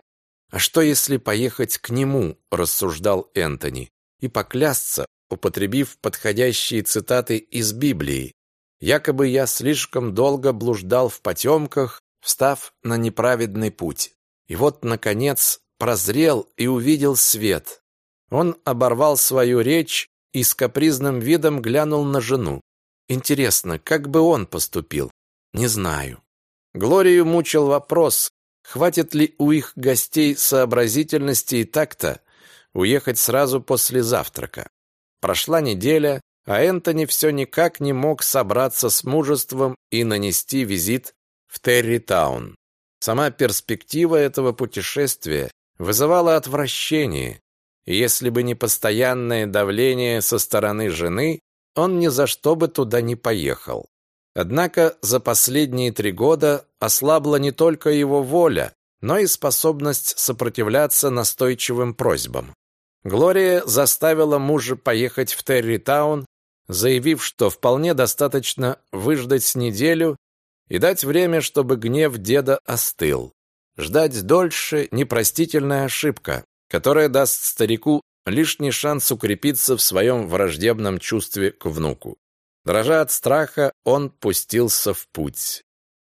«А что, если поехать к нему?» – рассуждал Энтони. «И поклясться, употребив подходящие цитаты из Библии. Якобы я слишком долго блуждал в потемках, встав на неправедный путь. И вот, наконец, прозрел и увидел свет. Он оборвал свою речь и с капризным видом глянул на жену. Интересно, как бы он поступил? Не знаю. Глорию мучил вопрос, хватит ли у их гостей сообразительности и такта уехать сразу после завтрака. Прошла неделя, а Энтони все никак не мог собраться с мужеством и нанести визит в Территаун. Сама перспектива этого путешествия вызывала отвращение, и если бы не постоянное давление со стороны жены, он ни за что бы туда не поехал. Однако за последние три года ослабла не только его воля, но и способность сопротивляться настойчивым просьбам. Глория заставила мужа поехать в Территаун заявив, что вполне достаточно выждать неделю и дать время, чтобы гнев деда остыл. Ждать дольше – непростительная ошибка, которая даст старику лишний шанс укрепиться в своем враждебном чувстве к внуку. Дрожа от страха, он пустился в путь.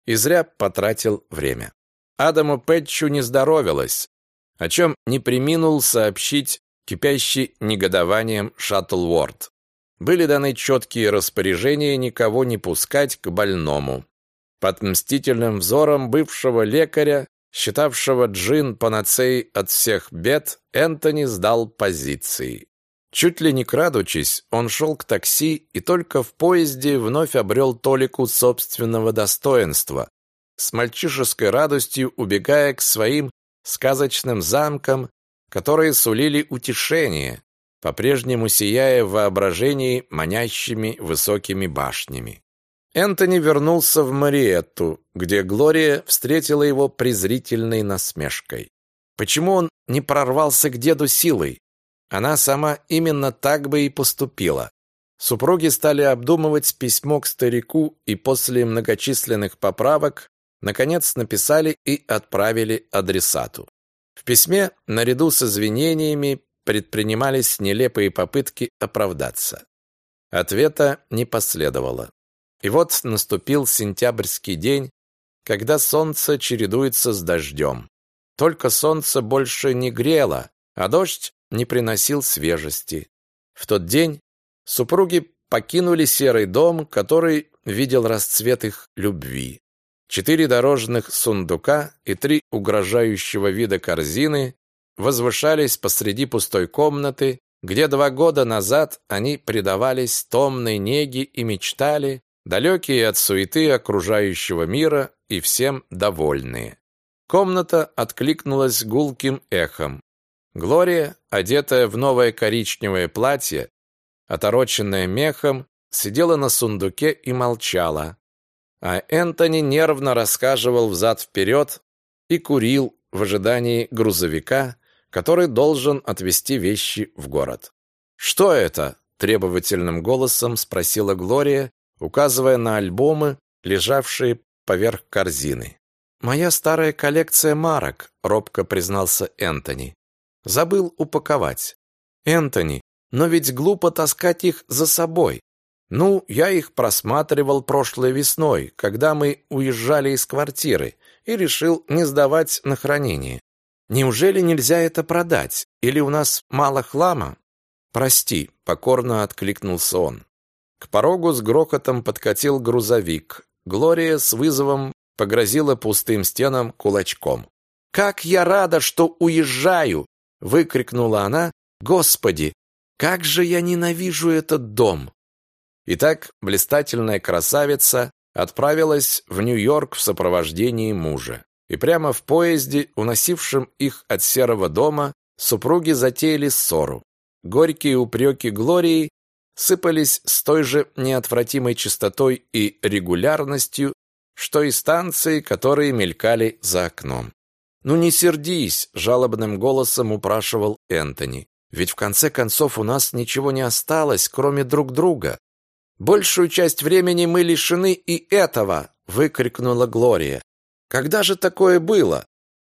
И зря потратил время. Адаму Пэтчу не здоровилось, о чем не приминул сообщить кипящий негодованием Шаттлворд. Были даны четкие распоряжения никого не пускать к больному. Под мстительным взором бывшего лекаря, считавшего джин панацеей от всех бед, Энтони сдал позиции. Чуть ли не крадучись, он шел к такси и только в поезде вновь обрел толику собственного достоинства, с мальчишеской радостью убегая к своим сказочным замкам, которые сулили утешение, по-прежнему сияя в воображении манящими высокими башнями. Энтони вернулся в Мариетту, где Глория встретила его презрительной насмешкой. Почему он не прорвался к деду силой? Она сама именно так бы и поступила. Супруги стали обдумывать письмо к старику и после многочисленных поправок наконец написали и отправили адресату. Письме, наряду с извинениями, предпринимались нелепые попытки оправдаться. Ответа не последовало. И вот наступил сентябрьский день, когда солнце чередуется с дождем. Только солнце больше не грело, а дождь не приносил свежести. В тот день супруги покинули серый дом, который видел расцвет их любви. Четыре дорожных сундука и три угрожающего вида корзины возвышались посреди пустой комнаты, где два года назад они предавались томной неге и мечтали, далекие от суеты окружающего мира и всем довольные. Комната откликнулась гулким эхом. Глория, одетая в новое коричневое платье, отороченное мехом, сидела на сундуке и молчала. А Энтони нервно рассказывал взад-вперед и курил в ожидании грузовика, который должен отвезти вещи в город. «Что это?» – требовательным голосом спросила Глория, указывая на альбомы, лежавшие поверх корзины. «Моя старая коллекция марок», – робко признался Энтони. «Забыл упаковать». «Энтони, но ведь глупо таскать их за собой. Ну, я их просматривал прошлой весной, когда мы уезжали из квартиры, и решил не сдавать на хранение. Неужели нельзя это продать? Или у нас мало хлама? Прости, покорно откликнулся он. К порогу с грохотом подкатил грузовик. Глория с вызовом погрозила пустым стенам кулачком. «Как я рада, что уезжаю!» — выкрикнула она. «Господи, как же я ненавижу этот дом!» Итак, блистательная красавица отправилась в Нью-Йорк в сопровождении мужа. И прямо в поезде, уносившем их от серого дома, супруги затеяли ссору. Горькие упреки Глории сыпались с той же неотвратимой частотой и регулярностью, что и станции, которые мелькали за окном. «Ну не сердись!» – жалобным голосом упрашивал Энтони. «Ведь в конце концов у нас ничего не осталось, кроме друг друга. Большую часть времени мы лишены и этого!» – выкрикнула Глория. Когда же такое было?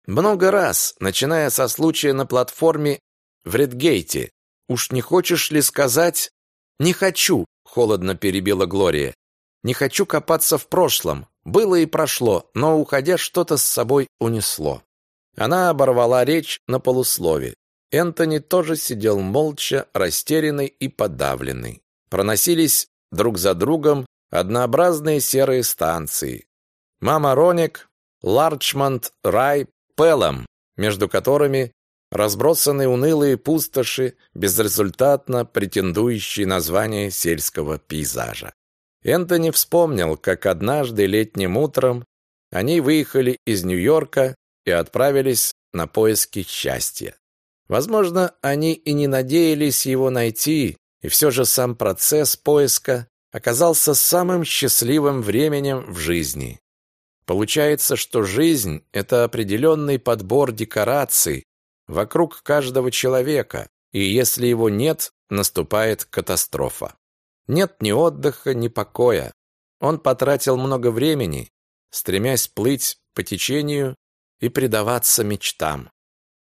Много раз, начиная со случая на платформе в Редгейте. Уж не хочешь ли сказать? Не хочу, холодно перебила Глория. Не хочу копаться в прошлом. Было и прошло, но уходя что-то с собой унесло. Она оборвала речь на полуслове. Энтони тоже сидел молча, растерянный и подавленный. Проносились друг за другом однообразные серые станции. Мама Роник Ларчмонт, Рай, Пелом, между которыми разбросаны унылые пустоши, безрезультатно претендующие на звание сельского пейзажа. Энтони вспомнил, как однажды летним утром они выехали из Нью-Йорка и отправились на поиски счастья. Возможно, они и не надеялись его найти, и все же сам процесс поиска оказался самым счастливым временем в жизни. Получается, что жизнь – это определенный подбор декораций вокруг каждого человека, и если его нет, наступает катастрофа. Нет ни отдыха, ни покоя. Он потратил много времени, стремясь плыть по течению и предаваться мечтам.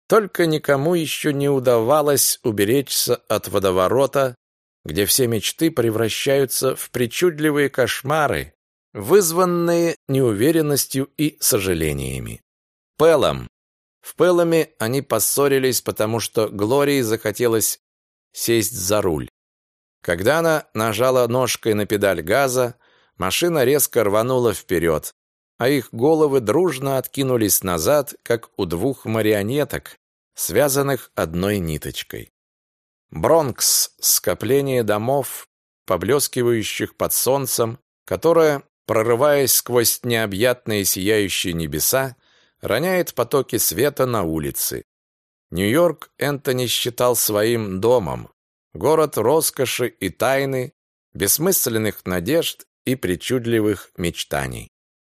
Только никому еще не удавалось уберечься от водоворота, где все мечты превращаются в причудливые кошмары, вызванные неуверенностью и сожалениями. Пелом. В Пеломе они поссорились, потому что Глории захотелось сесть за руль. Когда она нажала ножкой на педаль газа, машина резко рванула вперед, а их головы дружно откинулись назад, как у двух марионеток, связанных одной ниточкой. Бронкс – скопление домов, поблескивающих под солнцем, которое прорываясь сквозь необъятные сияющие небеса, роняет потоки света на улицы. Нью-Йорк Энтони считал своим домом, город роскоши и тайны, бессмысленных надежд и причудливых мечтаний.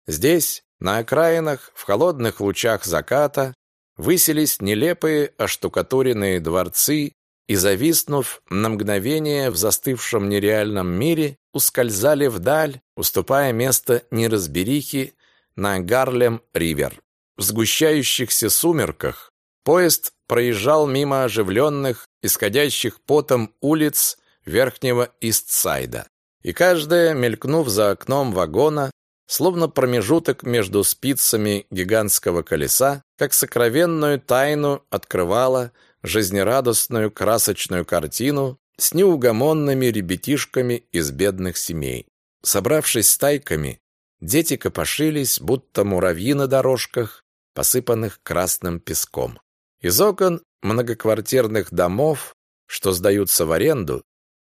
Здесь, на окраинах, в холодных лучах заката, высились нелепые оштукатуренные дворцы и, зависнув на мгновение в застывшем нереальном мире, ускользали вдаль, уступая место неразберихе на Гарлем-Ривер. В сгущающихся сумерках поезд проезжал мимо оживленных, исходящих потом улиц верхнего Истсайда. И каждая, мелькнув за окном вагона, словно промежуток между спицами гигантского колеса, как сокровенную тайну открывала жизнерадостную красочную картину с неугомонными ребятишками из бедных семей. Собравшись стайками, дети копошились, будто муравьи на дорожках, посыпанных красным песком. Из окон многоквартирных домов, что сдаются в аренду,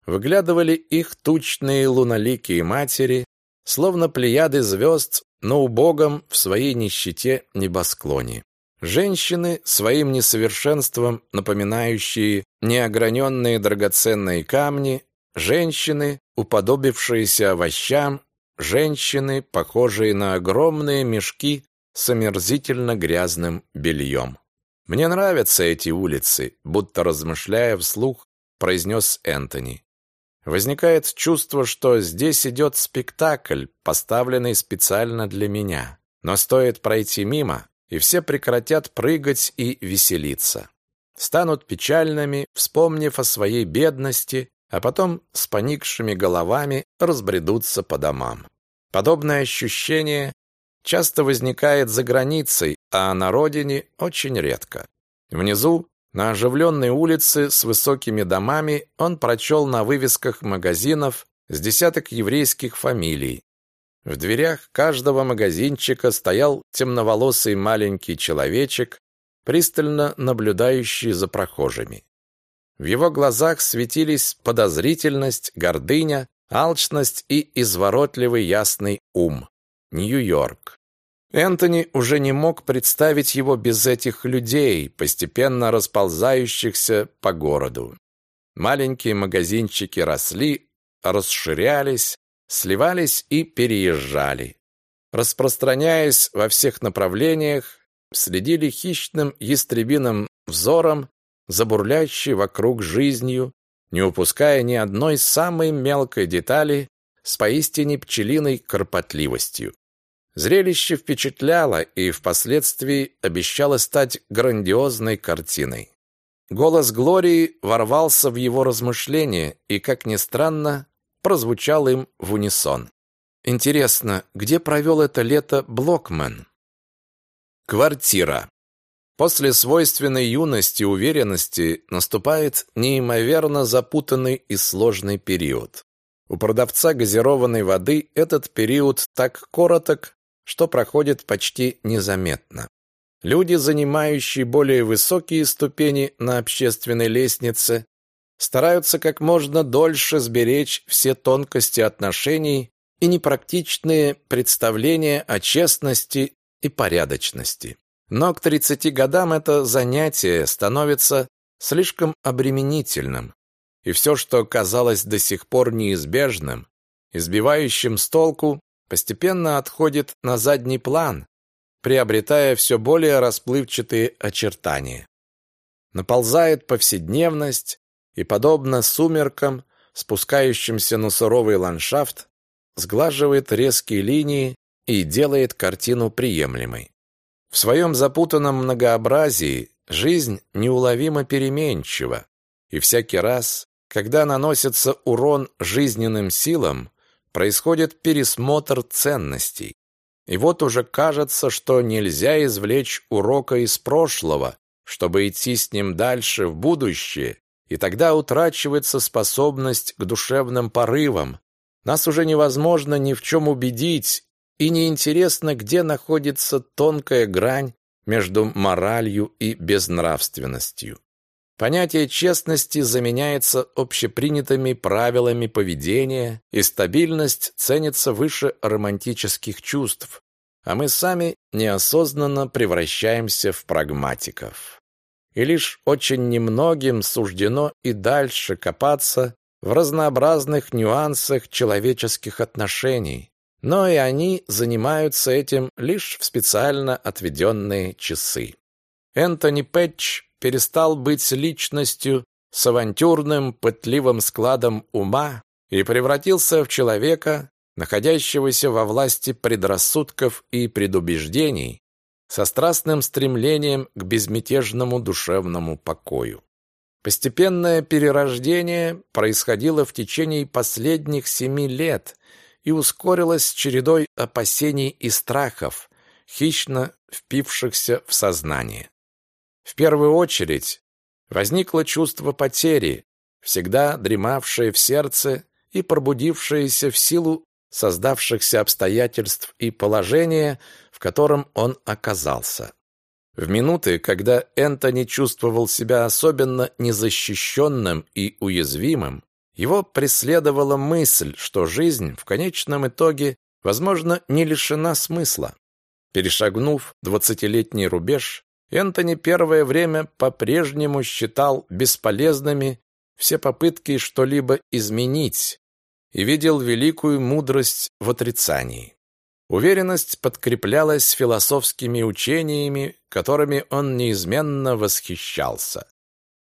выглядывали их тучные луноликие матери, словно плеяды звезд на убогом в своей нищете небосклоне. Женщины, своим несовершенством напоминающие неограненные драгоценные камни, женщины, уподобившиеся овощам, женщины, похожие на огромные мешки с омерзительно грязным бельем. «Мне нравятся эти улицы», будто размышляя вслух, произнес Энтони. Возникает чувство, что здесь идет спектакль, поставленный специально для меня. Но стоит пройти мимо, и все прекратят прыгать и веселиться. Станут печальными, вспомнив о своей бедности, а потом с поникшими головами разбредутся по домам. Подобное ощущение часто возникает за границей, а на родине очень редко. Внизу на оживленной улице с высокими домами он прочел на вывесках магазинов с десяток еврейских фамилий. В дверях каждого магазинчика стоял темноволосый маленький человечек, пристально наблюдающий за прохожими. В его глазах светились подозрительность, гордыня, алчность и изворотливый ясный ум. Нью-Йорк. Энтони уже не мог представить его без этих людей, постепенно расползающихся по городу. Маленькие магазинчики росли, расширялись, сливались и переезжали. Распространяясь во всех направлениях, следили хищным ястребиным взором за бурлящей вокруг жизнью, не упуская ни одной самой мелкой детали с поистине пчелиной кропотливостью. Зрелище впечатляло и впоследствии обещало стать грандиозной картиной. Голос Глории ворвался в его размышления и, как ни странно, прозвучал им в унисон. Интересно, где провел это лето Блокмен? Квартира. После свойственной юности и уверенности наступает неимоверно запутанный и сложный период. У продавца газированной воды этот период так короток, что проходит почти незаметно. Люди, занимающие более высокие ступени на общественной лестнице, стараются как можно дольше сберечь все тонкости отношений и непрактичные представления о честности и порядочности. Но к 30 годам это занятие становится слишком обременительным, и все, что казалось до сих пор неизбежным, избивающим с толку, постепенно отходит на задний план, приобретая все более расплывчатые очертания. Наползает повседневность, и, подобно сумеркам, спускающимся на суровый ландшафт, сглаживает резкие линии и делает картину приемлемой. В своем запутанном многообразии жизнь неуловимо переменчива, и всякий раз, когда наносится урон жизненным силам, происходит пересмотр ценностей. И вот уже кажется, что нельзя извлечь урока из прошлого, чтобы идти с ним дальше в будущее, и тогда утрачивается способность к душевным порывам. Нас уже невозможно ни в чем убедить, и неинтересно, где находится тонкая грань между моралью и безнравственностью. Понятие честности заменяется общепринятыми правилами поведения, и стабильность ценится выше романтических чувств, а мы сами неосознанно превращаемся в прагматиков. И лишь очень немногим суждено и дальше копаться в разнообразных нюансах человеческих отношений, но и они занимаются этим лишь в специально отведенные часы. Энтони Пэтч перестал быть личностью с авантюрным, пытливым складом ума и превратился в человека, находящегося во власти предрассудков и предубеждений, со страстным стремлением к безмятежному душевному покою. Постепенное перерождение происходило в течение последних семи лет и ускорилось чередой опасений и страхов, хищно впившихся в сознание. В первую очередь возникло чувство потери, всегда дремавшее в сердце и пробудившееся в силу создавшихся обстоятельств и положения, в котором он оказался. В минуты, когда Энтони чувствовал себя особенно незащищенным и уязвимым, его преследовала мысль, что жизнь в конечном итоге, возможно, не лишена смысла. Перешагнув двадцатилетний рубеж, Энтони первое время по-прежнему считал бесполезными все попытки что-либо изменить и видел великую мудрость в отрицании. Уверенность подкреплялась философскими учениями, которыми он неизменно восхищался.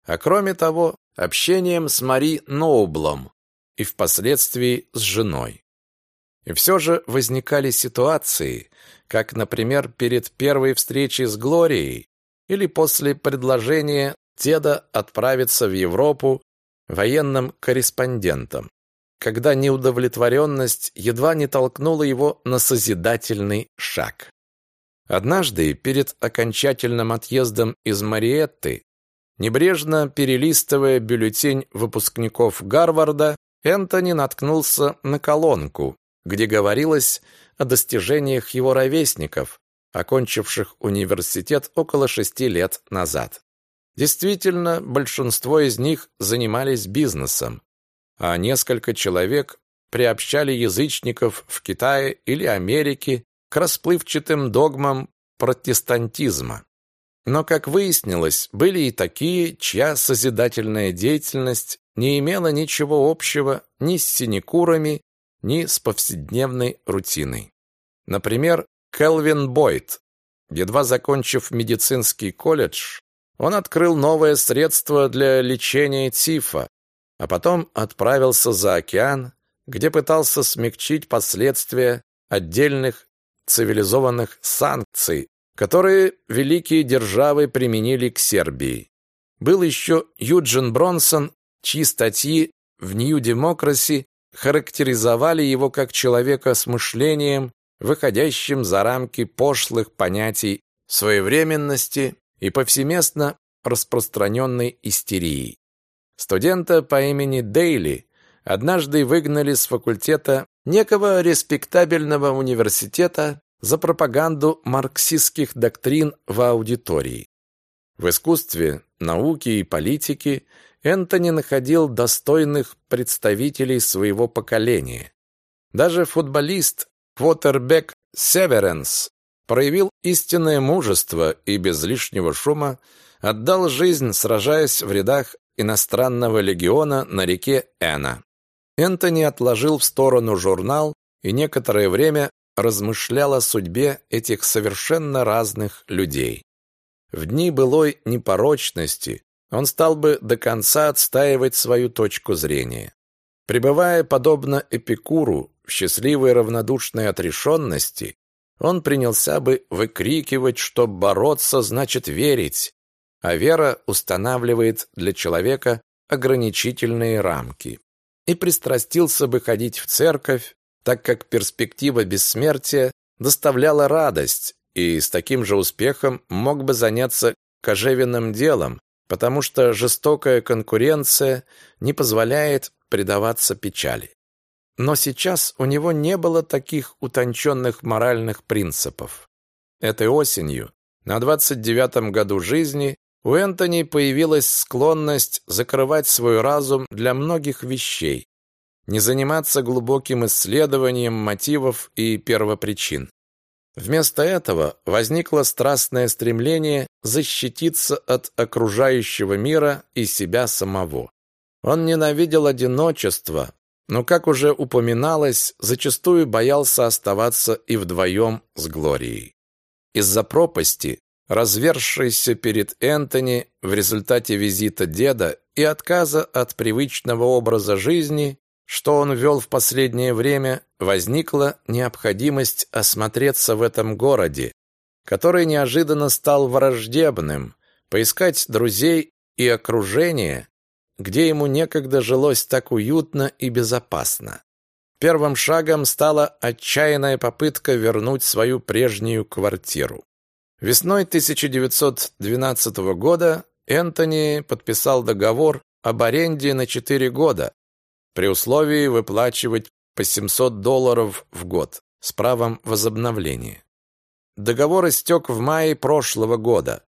А кроме того, общением с Мари Ноублом и впоследствии с женой. И все же возникали ситуации, как, например, перед первой встречей с Глорией или после предложения Теда отправиться в Европу военным корреспондентом когда неудовлетворенность едва не толкнула его на созидательный шаг. Однажды, перед окончательным отъездом из Мариетты, небрежно перелистывая бюллетень выпускников Гарварда, Энтони наткнулся на колонку, где говорилось о достижениях его ровесников, окончивших университет около шести лет назад. Действительно, большинство из них занимались бизнесом, а несколько человек приобщали язычников в Китае или Америке к расплывчатым догмам протестантизма. Но, как выяснилось, были и такие, чья созидательная деятельность не имела ничего общего ни с синекурами, ни с повседневной рутиной. Например, Келвин Бойд. Едва закончив медицинский колледж, он открыл новое средство для лечения тифа, а потом отправился за океан, где пытался смягчить последствия отдельных цивилизованных санкций, которые великие державы применили к Сербии. Был еще Юджин Бронсон, чьи статьи в New Democracy характеризовали его как человека с мышлением, выходящим за рамки пошлых понятий своевременности и повсеместно распространенной истерии. Студента по имени Дейли однажды выгнали с факультета некого респектабельного университета за пропаганду марксистских доктрин в аудитории. В искусстве, науке и политике Энтони находил достойных представителей своего поколения. Даже футболист Квотербек Северенс проявил истинное мужество и без лишнего шума отдал жизнь, сражаясь в рядах иностранного легиона на реке Эна. Энтони отложил в сторону журнал и некоторое время размышлял о судьбе этих совершенно разных людей. В дни былой непорочности он стал бы до конца отстаивать свою точку зрения. Пребывая подобно Эпикуру в счастливой равнодушной отрешенности, он принялся бы выкрикивать, что бороться значит верить, а вера устанавливает для человека ограничительные рамки. И пристрастился бы ходить в церковь, так как перспектива бессмертия доставляла радость, и с таким же успехом мог бы заняться кожевенным делом, потому что жестокая конкуренция не позволяет предаваться печали. Но сейчас у него не было таких утонченных моральных принципов. Этой осенью, на 29-м году жизни, у Энтони появилась склонность закрывать свой разум для многих вещей, не заниматься глубоким исследованием мотивов и первопричин. Вместо этого возникло страстное стремление защититься от окружающего мира и себя самого. Он ненавидел одиночество, но, как уже упоминалось, зачастую боялся оставаться и вдвоем с Глорией. Из-за пропасти, развершийся перед Энтони в результате визита деда и отказа от привычного образа жизни, что он вел в последнее время, возникла необходимость осмотреться в этом городе, который неожиданно стал враждебным, поискать друзей и окружение, где ему некогда жилось так уютно и безопасно. Первым шагом стала отчаянная попытка вернуть свою прежнюю квартиру. Весной 1912 года Энтони подписал договор об аренде на 4 года, при условии выплачивать по 700 долларов в год с правом возобновления. Договор истек в мае прошлого года.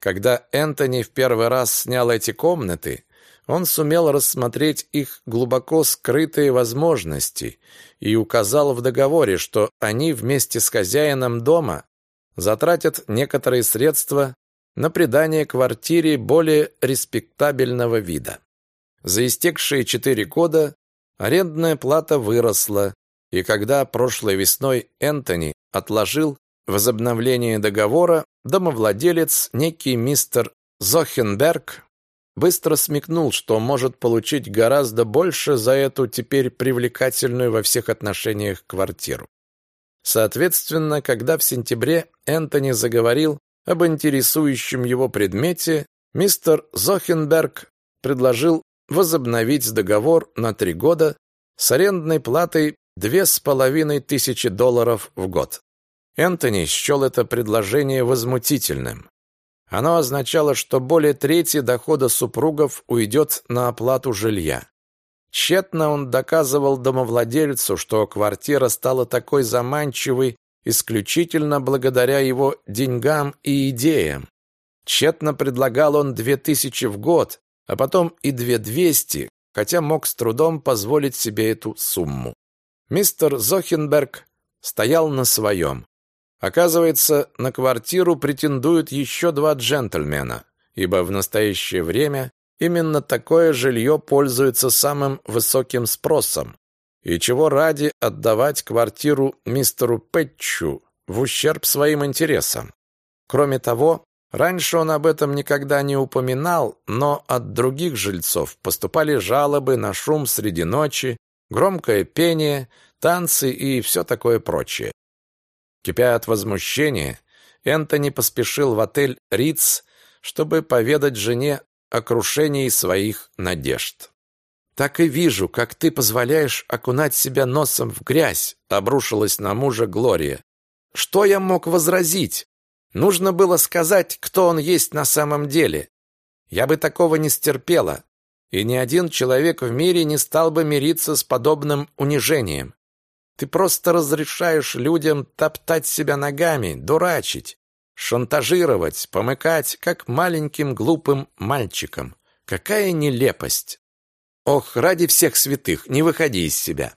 Когда Энтони в первый раз снял эти комнаты, он сумел рассмотреть их глубоко скрытые возможности и указал в договоре, что они вместе с хозяином дома затратят некоторые средства на придание квартире более респектабельного вида. За истекшие четыре года арендная плата выросла, и когда прошлой весной Энтони отложил возобновление договора, домовладелец, некий мистер Зохенберг, быстро смекнул, что может получить гораздо больше за эту теперь привлекательную во всех отношениях квартиру. Соответственно, когда в сентябре Энтони заговорил об интересующем его предмете, мистер Зохенберг предложил возобновить договор на три года с арендной платой две с половиной тысячи долларов в год. Энтони счел это предложение возмутительным. Оно означало, что более трети дохода супругов уйдет на оплату жилья. Тщетно он доказывал домовладельцу, что квартира стала такой заманчивой исключительно благодаря его деньгам и идеям. Тщетно предлагал он две тысячи в год, а потом и две двести, хотя мог с трудом позволить себе эту сумму. Мистер Зохенберг стоял на своем. Оказывается, на квартиру претендуют еще два джентльмена, ибо в настоящее время именно такое жилье пользуется самым высоким спросом. И чего ради отдавать квартиру мистеру Пэтчу в ущерб своим интересам? Кроме того, раньше он об этом никогда не упоминал, но от других жильцов поступали жалобы на шум среди ночи, громкое пение, танцы и все такое прочее. Кипя от возмущения, Энтони поспешил в отель «Риц», чтобы поведать жене о крушении своих надежд. «Так и вижу, как ты позволяешь окунать себя носом в грязь», обрушилась на мужа Глория. «Что я мог возразить? Нужно было сказать, кто он есть на самом деле. Я бы такого не стерпела, и ни один человек в мире не стал бы мириться с подобным унижением. Ты просто разрешаешь людям топтать себя ногами, дурачить, шантажировать, помыкать, как маленьким глупым мальчикам. Какая нелепость! Ох, ради всех святых, не выходи из себя.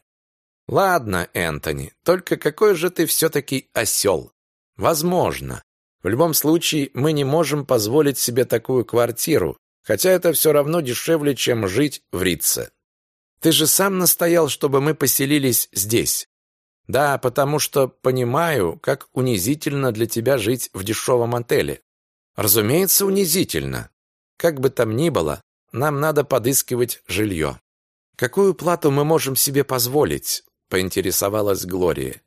Ладно, Энтони, только какой же ты все-таки осел. Возможно. В любом случае, мы не можем позволить себе такую квартиру, хотя это все равно дешевле, чем жить в Ритце. Ты же сам настоял, чтобы мы поселились здесь. Да, потому что понимаю, как унизительно для тебя жить в дешевом отеле. Разумеется, унизительно. Как бы там ни было, нам надо подыскивать жилье. Какую плату мы можем себе позволить? Поинтересовалась Глория.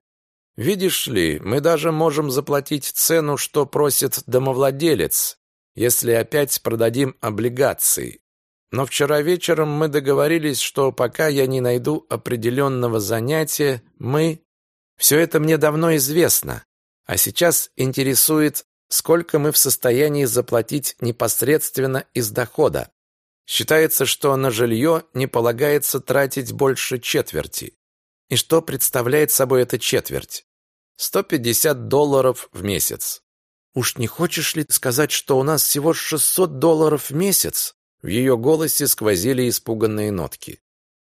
Видишь ли, мы даже можем заплатить цену, что просит домовладелец, если опять продадим облигации. Но вчера вечером мы договорились, что пока я не найду определенного занятия, мы все это мне давно известно, а сейчас интересует, сколько мы в состоянии заплатить непосредственно из дохода. Считается, что на жилье не полагается тратить больше четверти. И что представляет собой эта четверть? 150 долларов в месяц. Уж не хочешь ли сказать, что у нас всего 600 долларов в месяц? В ее голосе сквозили испуганные нотки.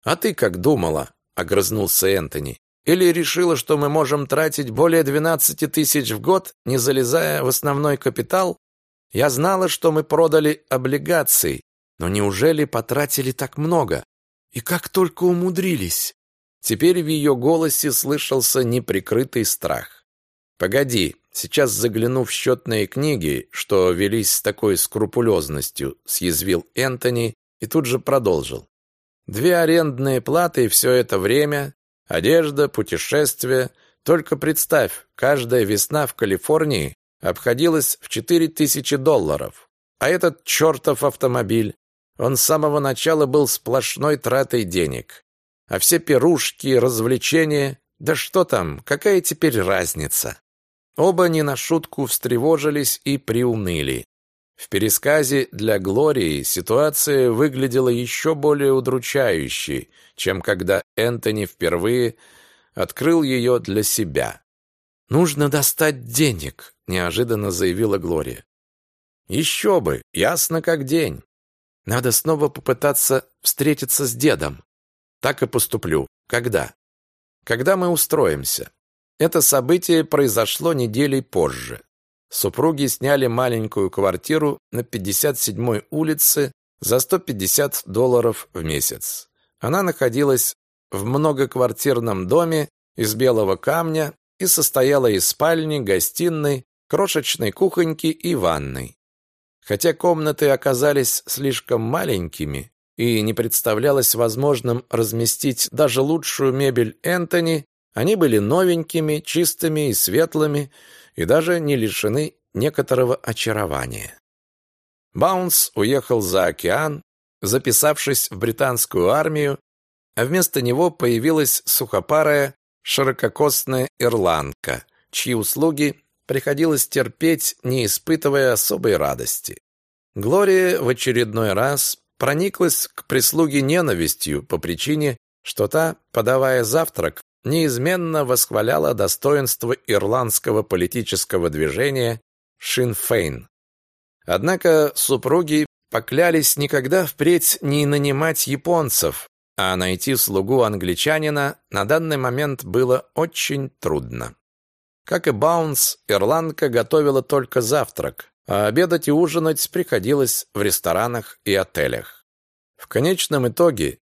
А ты как думала? огрызнулся Энтони. Или решила, что мы можем тратить более 12 тысяч в год, не залезая в основной капитал? Я знала, что мы продали облигации, но неужели потратили так много? И как только умудрились? Теперь в ее голосе слышался неприкрытый страх. «Погоди, сейчас загляну в счетные книги, что велись с такой скрупулезностью», съязвил Энтони и тут же продолжил. «Две арендные платы все это время, Одежда, путешествия. Только представь, каждая весна в Калифорнии обходилась в 4000 долларов. А этот чертов автомобиль, он с самого начала был сплошной тратой денег. А все пирушки, развлечения, да что там, какая теперь разница? Оба не на шутку встревожились и приуныли. В пересказе для Глории ситуация выглядела еще более удручающей, чем когда Энтони впервые открыл ее для себя. «Нужно достать денег», — неожиданно заявила Глория. «Еще бы, ясно как день. Надо снова попытаться встретиться с дедом. Так и поступлю. Когда? Когда мы устроимся. Это событие произошло неделей позже. Супруги сняли маленькую квартиру на 57-й улице за 150 долларов в месяц. Она находилась в многоквартирном доме из белого камня и состояла из спальни, гостиной, крошечной кухоньки и ванной. Хотя комнаты оказались слишком маленькими и не представлялось возможным разместить даже лучшую мебель Энтони, они были новенькими, чистыми и светлыми, и даже не лишены некоторого очарования. Баунс уехал за океан, записавшись в британскую армию, а вместо него появилась сухопарая, ширококосная ирландка, чьи услуги приходилось терпеть, не испытывая особой радости. Глория в очередной раз прониклась к прислуге ненавистью по причине, что та, подавая завтрак, неизменно восхваляла достоинство ирландского политического движения Шин-Фейн. Однако супруги поклялись никогда впредь не нанимать японцев, а найти слугу англичанина на данный момент было очень трудно. Как и Баунс, ирландка готовила только завтрак, а обедать и ужинать приходилось в ресторанах и отелях. В конечном итоге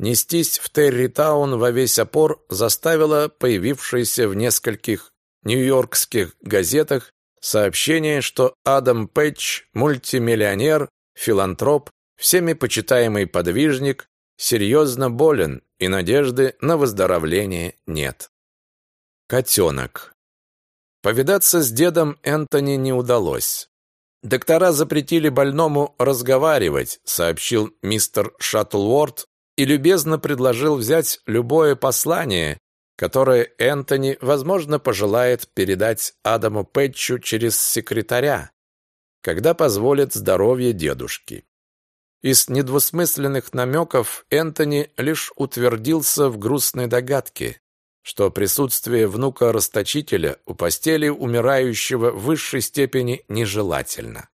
нестись в Территаун во весь опор заставило появившееся в нескольких нью-йоркских газетах сообщение, что Адам Пэтч, мультимиллионер, филантроп, всеми почитаемый подвижник, серьезно болен и надежды на выздоровление нет. Котенок. Повидаться с дедом Энтони не удалось. Доктора запретили больному разговаривать, сообщил мистер Шаттлворд и любезно предложил взять любое послание, которое Энтони, возможно, пожелает передать Адаму Пэтчу через секретаря, когда позволит здоровье дедушки. Из недвусмысленных намеков Энтони лишь утвердился в грустной догадке, что присутствие внука-расточителя у постели умирающего в высшей степени нежелательно.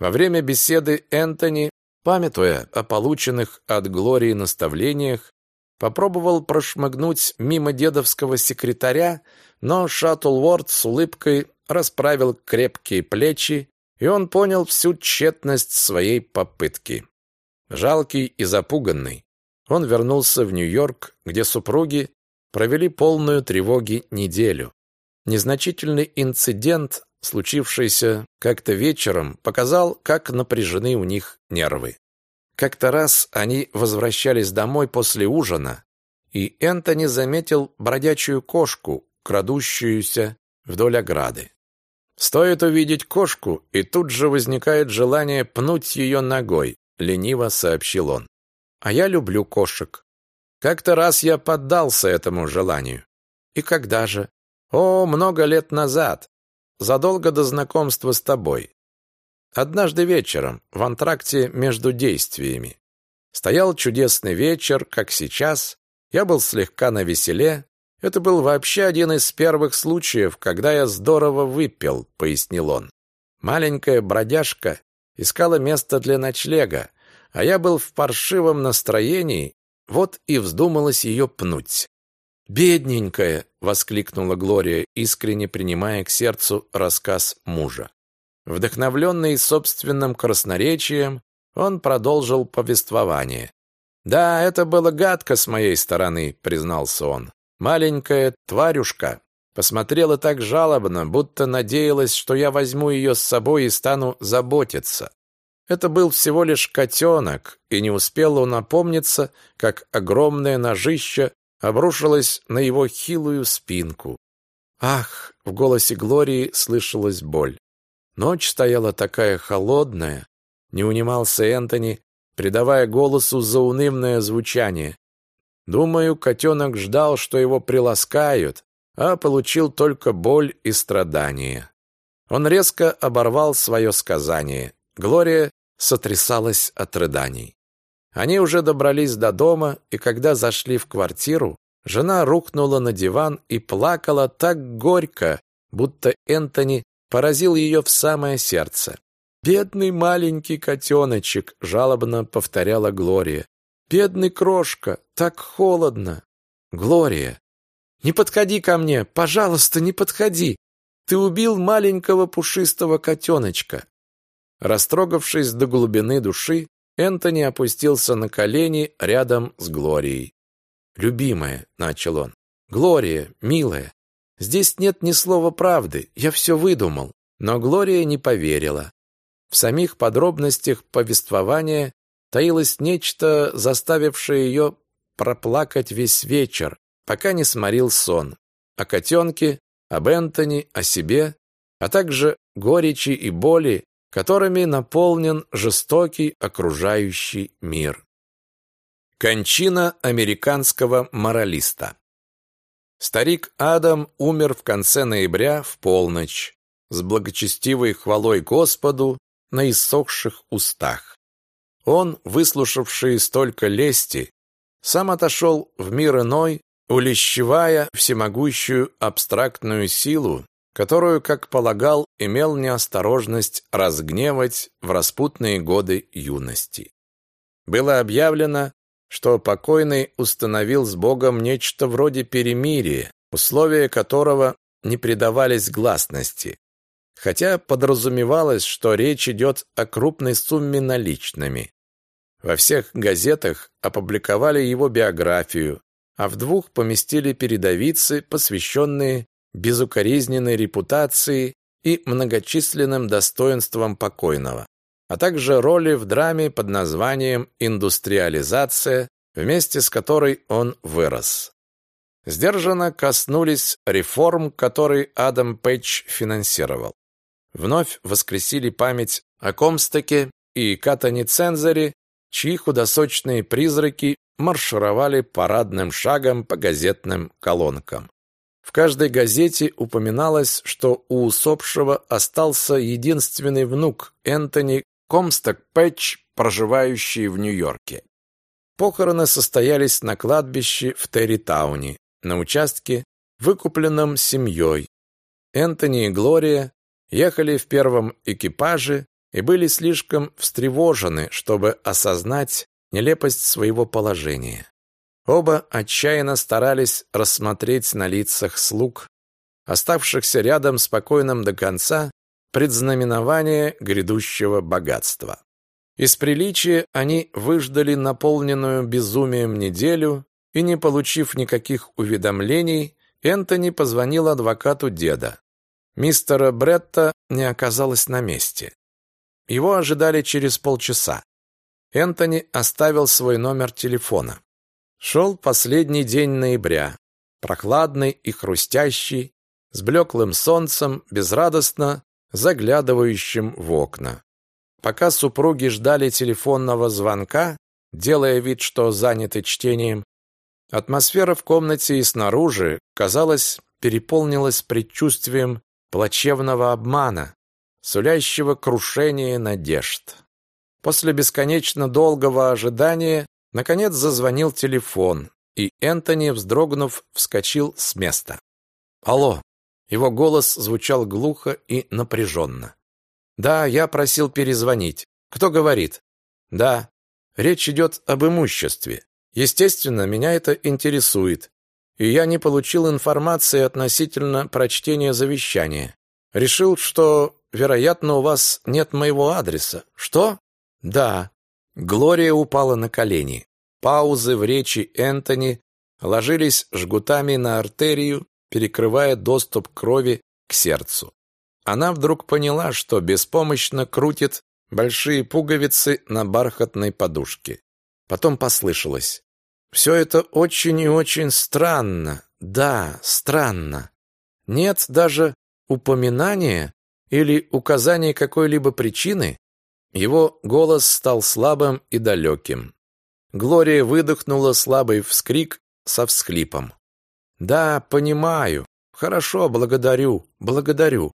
Во время беседы Энтони, памятуя о полученных от Глории наставлениях, попробовал прошмыгнуть мимо дедовского секретаря, но Шаттлворд с улыбкой расправил крепкие плечи, и он понял всю тщетность своей попытки. Жалкий и запуганный, он вернулся в Нью-Йорк, где супруги провели полную тревоги неделю. Незначительный инцидент, случившийся как-то вечером, показал, как напряжены у них нервы. Как-то раз они возвращались домой после ужина, и Энтони заметил бродячую кошку, крадущуюся вдоль ограды. Стоит увидеть кошку, и тут же возникает желание пнуть ее ногой, лениво сообщил он. А я люблю кошек. Как-то раз я поддался этому желанию. И когда же? О, много лет назад, задолго до знакомства с тобой. Однажды вечером, в антракте между действиями. Стоял чудесный вечер, как сейчас. Я был слегка навеселе. Это был вообще один из первых случаев, когда я здорово выпил, пояснил он. Маленькая бродяжка искала место для ночлега, а я был в паршивом настроении вот и вздумалось ее пнуть. «Бедненькая!» — воскликнула Глория, искренне принимая к сердцу рассказ мужа. Вдохновленный собственным красноречием, он продолжил повествование. «Да, это было гадко с моей стороны», — признался он. «Маленькая тварюшка посмотрела так жалобно, будто надеялась, что я возьму ее с собой и стану заботиться. Это был всего лишь котенок, и не успел он опомниться, как огромное ножище обрушилось на его хилую спинку. «Ах!» — в голосе Глории слышалась боль. Ночь стояла такая холодная, не унимался Энтони, придавая голосу заунывное звучание. Думаю, котенок ждал, что его приласкают, а получил только боль и страдания. Он резко оборвал свое сказание. Глория сотрясалась от рыданий. Они уже добрались до дома, и когда зашли в квартиру, жена рухнула на диван и плакала так горько, будто Энтони поразил ее в самое сердце. «Бедный маленький котеночек!» — жалобно повторяла Глория. «Бедный крошка! Так холодно!» «Глория! Не подходи ко мне! Пожалуйста, не подходи! Ты убил маленького пушистого котеночка!» Растрогавшись до глубины души, Энтони опустился на колени рядом с Глорией. «Любимая», — начал он, — «Глория, милая, здесь нет ни слова правды, я все выдумал». Но Глория не поверила. В самих подробностях повествования таилось нечто, заставившее ее проплакать весь вечер, пока не сморил сон. О котенке, об Энтони, о себе, а также горечи и боли, которыми наполнен жестокий окружающий мир. Кончина американского моралиста Старик Адам умер в конце ноября в полночь с благочестивой хвалой Господу на иссохших устах. Он, выслушавший столько лести, сам отошел в мир иной, улещевая всемогущую абстрактную силу, которую, как полагал, имел неосторожность разгневать в распутные годы юности. Было объявлено, что покойный установил с Богом нечто вроде перемирия, условия которого не придавались гласности, хотя подразумевалось, что речь идет о крупной сумме наличными. Во всех газетах опубликовали его биографию, а в двух поместили передовицы, посвященные безукоризненной репутации и многочисленным достоинствам покойного, а также роли в драме под названием «Индустриализация», вместе с которой он вырос. Сдержанно коснулись реформ, которые Адам Пэтч финансировал вновь воскресили память о Комстоке и Катане Цензоре, чьи худосочные призраки маршировали парадным шагом по газетным колонкам. В каждой газете упоминалось, что у усопшего остался единственный внук Энтони Комсток Пэтч, проживающий в Нью-Йорке. Похороны состоялись на кладбище в Территауне, на участке, выкупленном семьей. Энтони и Глория ехали в первом экипаже и были слишком встревожены, чтобы осознать нелепость своего положения. Оба отчаянно старались рассмотреть на лицах слуг, оставшихся рядом спокойным до конца, предзнаменование грядущего богатства. Из приличия они выждали наполненную безумием неделю и, не получив никаких уведомлений, Энтони позвонил адвокату деда. Мистера Бретта не оказалось на месте. Его ожидали через полчаса. Энтони оставил свой номер телефона. Шел последний день ноября, прохладный и хрустящий, с блеклым солнцем, безрадостно заглядывающим в окна. Пока супруги ждали телефонного звонка, делая вид, что заняты чтением, атмосфера в комнате и снаружи, казалось, переполнилась предчувствием плачевного обмана, сулящего крушение надежд. После бесконечно долгого ожидания наконец зазвонил телефон, и Энтони, вздрогнув, вскочил с места. «Алло!» Его голос звучал глухо и напряженно. «Да, я просил перезвонить. Кто говорит?» «Да, речь идет об имуществе. Естественно, меня это интересует и я не получил информации относительно прочтения завещания. Решил, что, вероятно, у вас нет моего адреса. Что? Да. Глория упала на колени. Паузы в речи Энтони ложились жгутами на артерию, перекрывая доступ крови к сердцу. Она вдруг поняла, что беспомощно крутит большие пуговицы на бархатной подушке. Потом послышалось. Все это очень и очень странно. Да, странно. Нет даже упоминания или указания какой-либо причины. Его голос стал слабым и далеким. Глория выдохнула слабый вскрик со всхлипом. «Да, понимаю. Хорошо, благодарю, благодарю.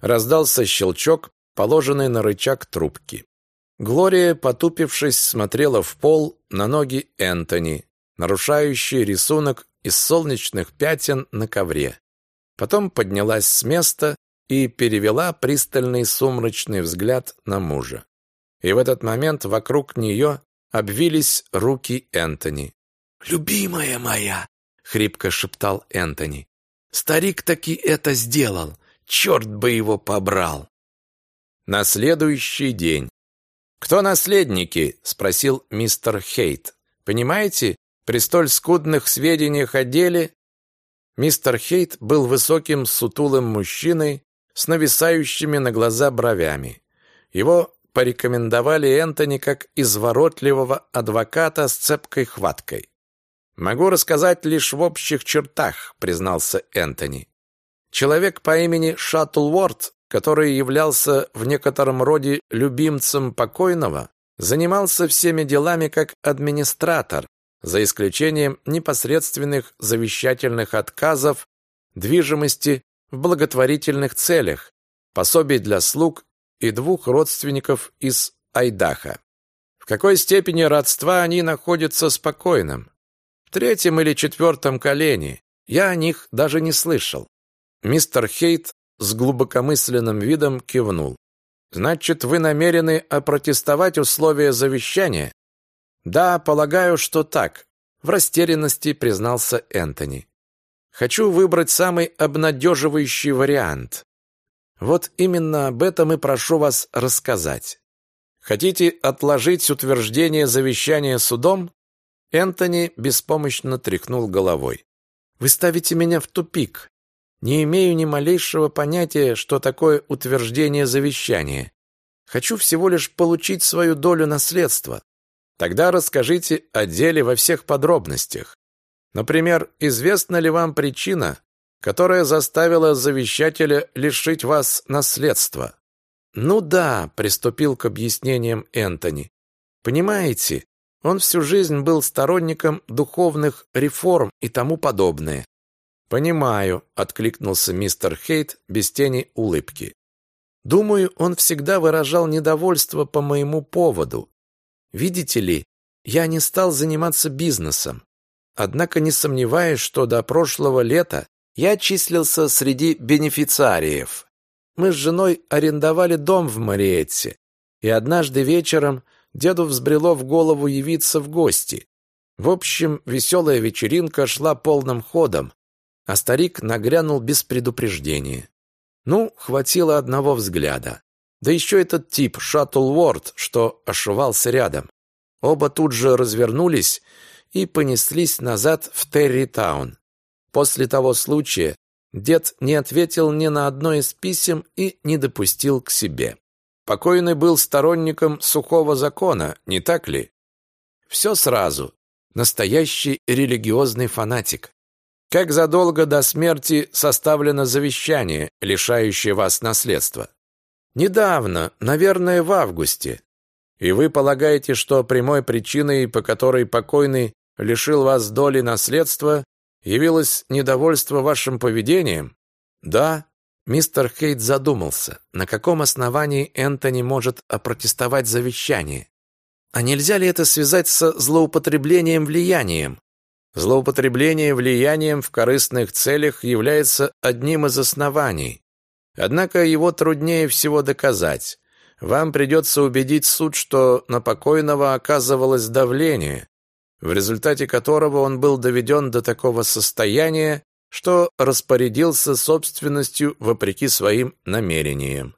Раздался щелчок, положенный на рычаг трубки. Глория, потупившись, смотрела в пол на ноги Энтони, нарушающие рисунок из солнечных пятен на ковре. Потом поднялась с места и перевела пристальный сумрачный взгляд на мужа. И в этот момент вокруг нее обвились руки Энтони. «Любимая моя!» — хрипко шептал Энтони. «Старик таки это сделал! Черт бы его побрал!» На следующий день. «Кто наследники?» — спросил мистер Хейт. «Понимаете, при столь скудных сведениях о деле...» Мистер Хейт был высоким, сутулым мужчиной с нависающими на глаза бровями. Его порекомендовали Энтони как изворотливого адвоката с цепкой хваткой. «Могу рассказать лишь в общих чертах», — признался Энтони. Человек по имени Шаттлворд, который являлся в некотором роде любимцем покойного, занимался всеми делами как администратор, за исключением непосредственных завещательных отказов движимости в благотворительных целях, пособий для слуг и двух родственников из Айдаха. В какой степени родства они находятся спокойным? В третьем или четвертом колене. Я о них даже не слышал. Мистер Хейт с глубокомысленным видом кивнул. Значит, вы намерены опротестовать условия завещания? Да, полагаю, что так, в растерянности признался Энтони. Хочу выбрать самый обнадеживающий вариант. Вот именно об этом и прошу вас рассказать. Хотите отложить утверждение завещания судом? Энтони беспомощно тряхнул головой. Вы ставите меня в тупик. Не имею ни малейшего понятия, что такое утверждение завещания. Хочу всего лишь получить свою долю наследства. Тогда расскажите о деле во всех подробностях. Например, известна ли вам причина, которая заставила завещателя лишить вас наследства. Ну да, приступил к объяснениям Энтони. Понимаете, он всю жизнь был сторонником духовных реформ и тому подобное. Понимаю, откликнулся мистер Хейт без тени улыбки. Думаю, он всегда выражал недовольство по моему поводу. Видите ли, я не стал заниматься бизнесом. Однако не сомневаюсь, что до прошлого лета я числился среди бенефициариев. Мы с женой арендовали дом в Мариетте, и однажды вечером деду взбрело в голову явиться в гости. В общем, веселая вечеринка шла полным ходом, а старик нагрянул без предупреждения. Ну, хватило одного взгляда. Да еще этот тип, Шаттлворд, что ошивался рядом. Оба тут же развернулись и понеслись назад в Территаун. После того случая дед не ответил ни на одно из писем и не допустил к себе. Покойный был сторонником сухого закона, не так ли? Все сразу. Настоящий религиозный фанатик. Как задолго до смерти составлено завещание, лишающее вас наследства? Недавно, наверное, в августе. И вы полагаете, что прямой причиной, по которой покойный лишил вас доли наследства, Явилось недовольство вашим поведением? Да. Мистер Хейт задумался, на каком основании Энтони может опротестовать завещание. А нельзя ли это связать со злоупотреблением влиянием? Злоупотребление влиянием в корыстных целях является одним из оснований. Однако его труднее всего доказать. Вам придется убедить суд, что на покойного оказывалось давление, в результате которого он был доведен до такого состояния, что распорядился собственностью вопреки своим намерениям.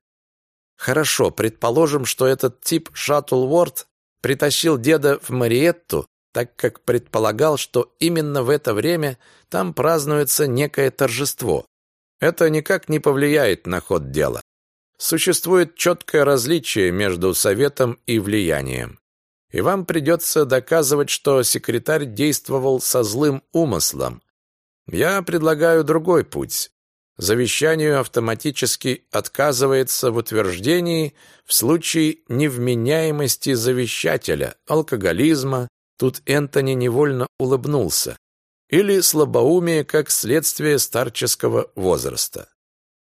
Хорошо, предположим, что этот тип Шаттлворд притащил деда в Мариетту, так как предполагал, что именно в это время там празднуется некое торжество. Это никак не повлияет на ход дела. Существует четкое различие между советом и влиянием и вам придется доказывать, что секретарь действовал со злым умыслом. Я предлагаю другой путь. Завещанию автоматически отказывается в утверждении в случае невменяемости завещателя, алкоголизма, тут Энтони невольно улыбнулся, или слабоумия как следствие старческого возраста.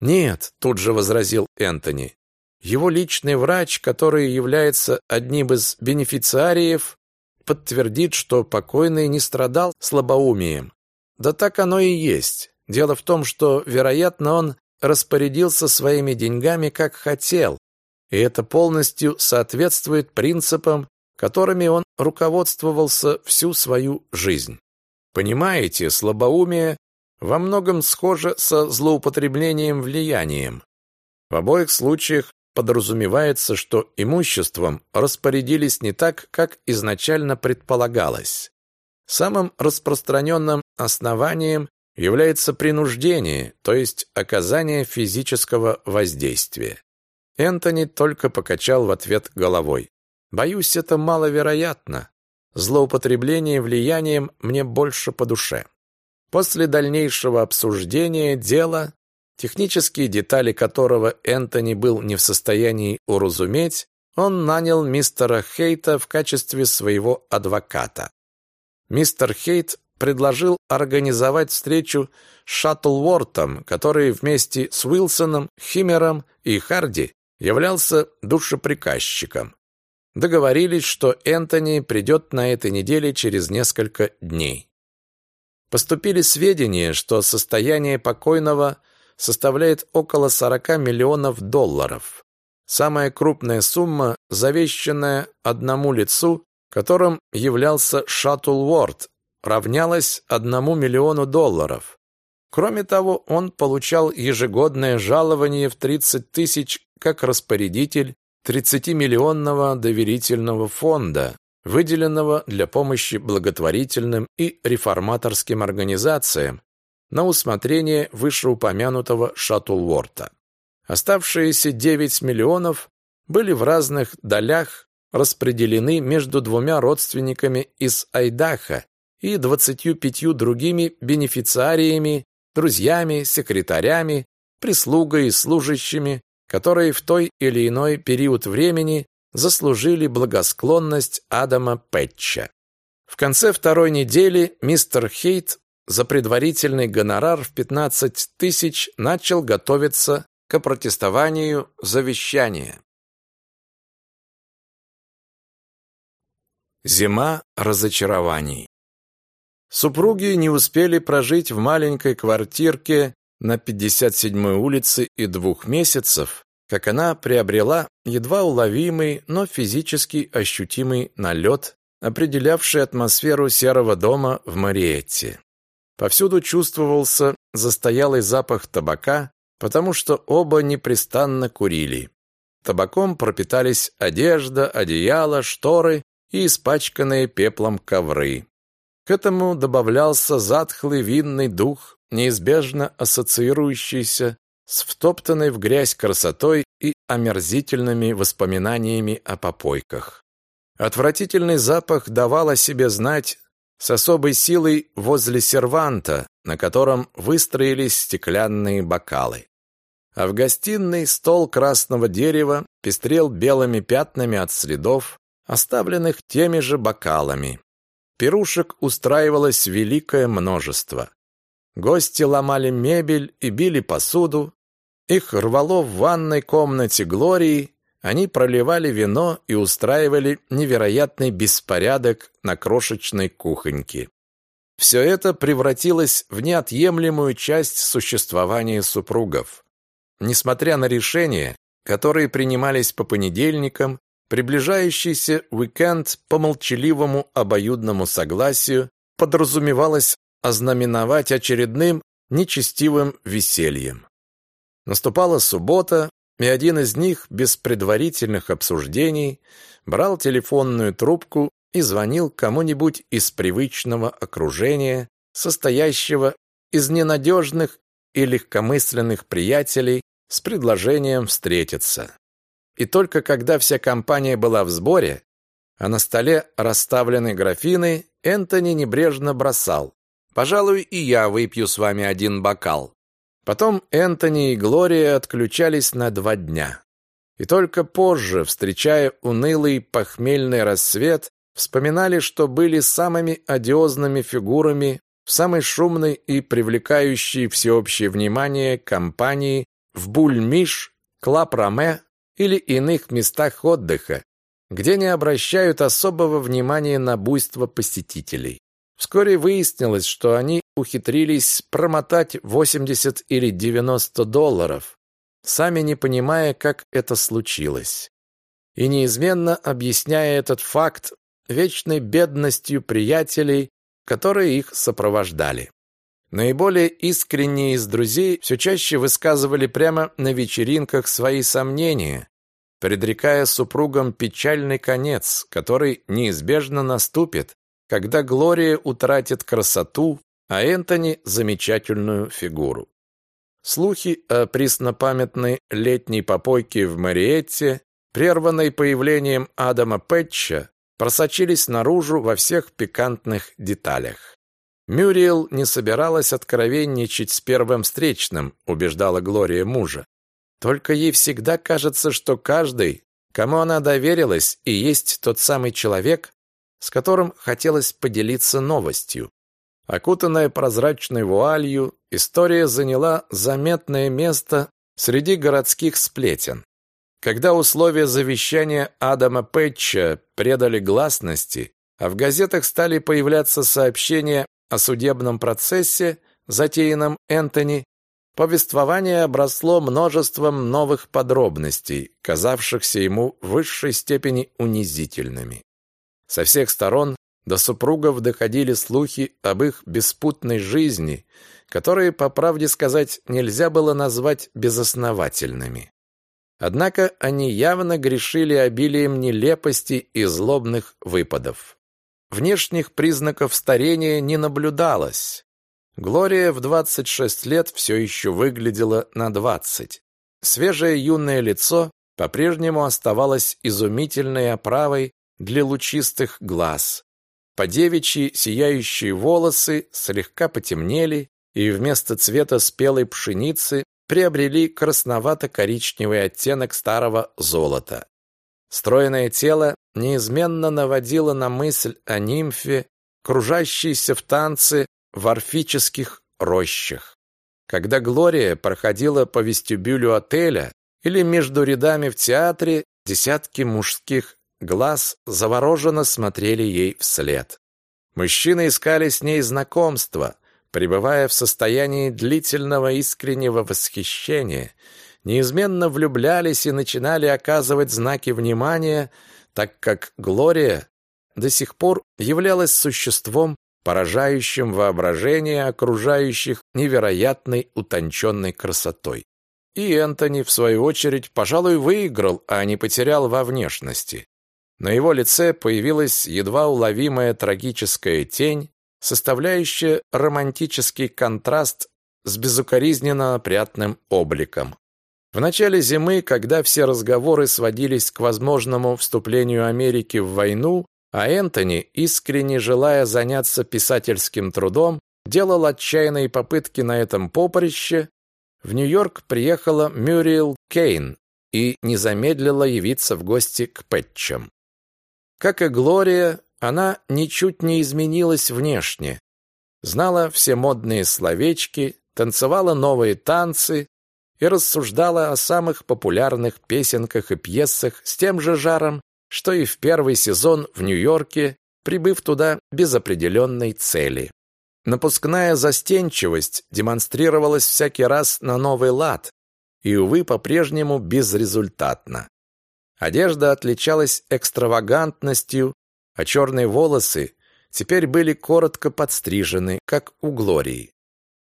«Нет», – тут же возразил Энтони. «Его личный врач, который является одним из бенефициариев, подтвердит, что покойный не страдал слабоумием. Да так оно и есть. Дело в том, что, вероятно, он распорядился своими деньгами как хотел, и это полностью соответствует принципам, которыми он руководствовался всю свою жизнь. Понимаете, слабоумие во многом схоже со злоупотреблением влиянием. В обоих случаях подразумевается, что имуществом распорядились не так, как изначально предполагалось. Самым распространенным основанием является принуждение, то есть оказание физического воздействия. Энтони только покачал в ответ головой. «Боюсь, это маловероятно. Злоупотребление влиянием мне больше по душе». После дальнейшего обсуждения дела, технические детали которого Энтони был не в состоянии уразуметь, он нанял мистера Хейта в качестве своего адвоката. Мистер Хейт предложил организовать встречу с Шаттлвортом, который вместе с Уилсоном, Химмером и Харди являлся душеприказчиком. Договорились, что Энтони придет на этой неделе через несколько дней. Поступили сведения, что состояние покойного составляет около 40 миллионов долларов. Самая крупная сумма, завещанная одному лицу, которым являлся Шаттлворд, равнялось одному миллиону долларов. Кроме того, он получал ежегодное жалование в 30 тысяч как распорядитель 30-миллионного доверительного фонда, выделенного для помощи благотворительным и реформаторским организациям на усмотрение вышеупомянутого Шаттлворта. Оставшиеся 9 миллионов были в разных долях распределены между двумя родственниками из Айдаха и двадцатью пятью другими бенефициариями, друзьями, секретарями, прислугой и служащими, которые в той или иной период времени заслужили благосклонность Адама Пэтча. В конце второй недели мистер Хейт за предварительный гонорар в 15 тысяч начал готовиться к опротестованию завещания. Зима разочарований Супруги не успели прожить в маленькой квартирке на 57-й улице и двух месяцев, как она приобрела едва уловимый, но физически ощутимый налет, определявший атмосферу серого дома в Мариетте. Повсюду чувствовался застоялый запах табака, потому что оба непрестанно курили. Табаком пропитались одежда, одеяло, шторы и испачканные пеплом ковры. К этому добавлялся затхлый винный дух, неизбежно ассоциирующийся с втоптанной в грязь красотой и омерзительными воспоминаниями о попойках. Отвратительный запах давал о себе знать с особой силой возле серванта, на котором выстроились стеклянные бокалы. А в гостиной стол красного дерева пестрел белыми пятнами от следов, оставленных теми же бокалами. Пирушек устраивалось великое множество. Гости ломали мебель и били посуду. Их рвало в ванной комнате Глории. Они проливали вино и устраивали невероятный беспорядок на крошечной кухоньке. Все это превратилось в неотъемлемую часть существования супругов. Несмотря на решения, которые принимались по понедельникам, Приближающийся уикенд по молчаливому обоюдному согласию подразумевалось ознаменовать очередным нечестивым весельем. Наступала суббота, и один из них без предварительных обсуждений брал телефонную трубку и звонил кому-нибудь из привычного окружения, состоящего из ненадежных и легкомысленных приятелей с предложением встретиться. И только когда вся компания была в сборе, а на столе расставлены графины, Энтони небрежно бросал. «Пожалуй, и я выпью с вами один бокал». Потом Энтони и Глория отключались на два дня. И только позже, встречая унылый похмельный рассвет, вспоминали, что были самыми одиозными фигурами в самой шумной и привлекающей всеобщее внимание компании в Бульмиш, Клапраме или иных местах отдыха, где не обращают особого внимания на буйство посетителей. Вскоре выяснилось, что они ухитрились промотать 80 или 90 долларов, сами не понимая, как это случилось. И неизменно объясняя этот факт вечной бедностью приятелей, которые их сопровождали. Наиболее искренние из друзей все чаще высказывали прямо на вечеринках свои сомнения, предрекая супругам печальный конец, который неизбежно наступит, когда Глория утратит красоту, а Энтони – замечательную фигуру. Слухи о преснопамятной летней попойке в Мариетте, прерванной появлением Адама Пэтча, просочились наружу во всех пикантных деталях. Мюриел не собиралась откровенничать с первым встречным, убеждала Глория мужа. Только ей всегда кажется, что каждый, кому она доверилась, и есть тот самый человек, с которым хотелось поделиться новостью. Окутанная прозрачной вуалью, история заняла заметное место среди городских сплетен. Когда условия завещания Адама Пэтча предали гласности, а в газетах стали появляться сообщения о судебном процессе, затеянном Энтони, Повествование обросло множеством новых подробностей, казавшихся ему в высшей степени унизительными. Со всех сторон до супругов доходили слухи об их беспутной жизни, которые, по правде сказать, нельзя было назвать безосновательными. Однако они явно грешили обилием нелепости и злобных выпадов. Внешних признаков старения не наблюдалось, Глория в 26 лет все еще выглядела на 20. Свежее юное лицо по-прежнему оставалось изумительной оправой для лучистых глаз. Подевичьи сияющие волосы слегка потемнели и вместо цвета спелой пшеницы приобрели красновато-коричневый оттенок старого золота. Стройное тело неизменно наводило на мысль о нимфе, кружащейся в танце в орфических рощах. Когда Глория проходила по вестибюлю отеля или между рядами в театре, десятки мужских глаз завороженно смотрели ей вслед. Мужчины искали с ней знакомства, пребывая в состоянии длительного искреннего восхищения, неизменно влюблялись и начинали оказывать знаки внимания, так как Глория до сих пор являлась существом поражающим воображение окружающих невероятной утонченной красотой. И Энтони, в свою очередь, пожалуй, выиграл, а не потерял во внешности. На его лице появилась едва уловимая трагическая тень, составляющая романтический контраст с безукоризненно опрятным обликом. В начале зимы, когда все разговоры сводились к возможному вступлению Америки в войну, а Энтони, искренне желая заняться писательским трудом, делал отчаянные попытки на этом поприще, в Нью-Йорк приехала Мюриел Кейн и не замедлила явиться в гости к Пэтчам. Как и Глория, она ничуть не изменилась внешне. Знала все модные словечки, танцевала новые танцы и рассуждала о самых популярных песенках и пьесах с тем же жаром, что и в первый сезон в Нью-Йорке, прибыв туда без определенной цели. Напускная застенчивость демонстрировалась всякий раз на новый лад, и, увы, по-прежнему безрезультатно. Одежда отличалась экстравагантностью, а черные волосы теперь были коротко подстрижены, как у Глории.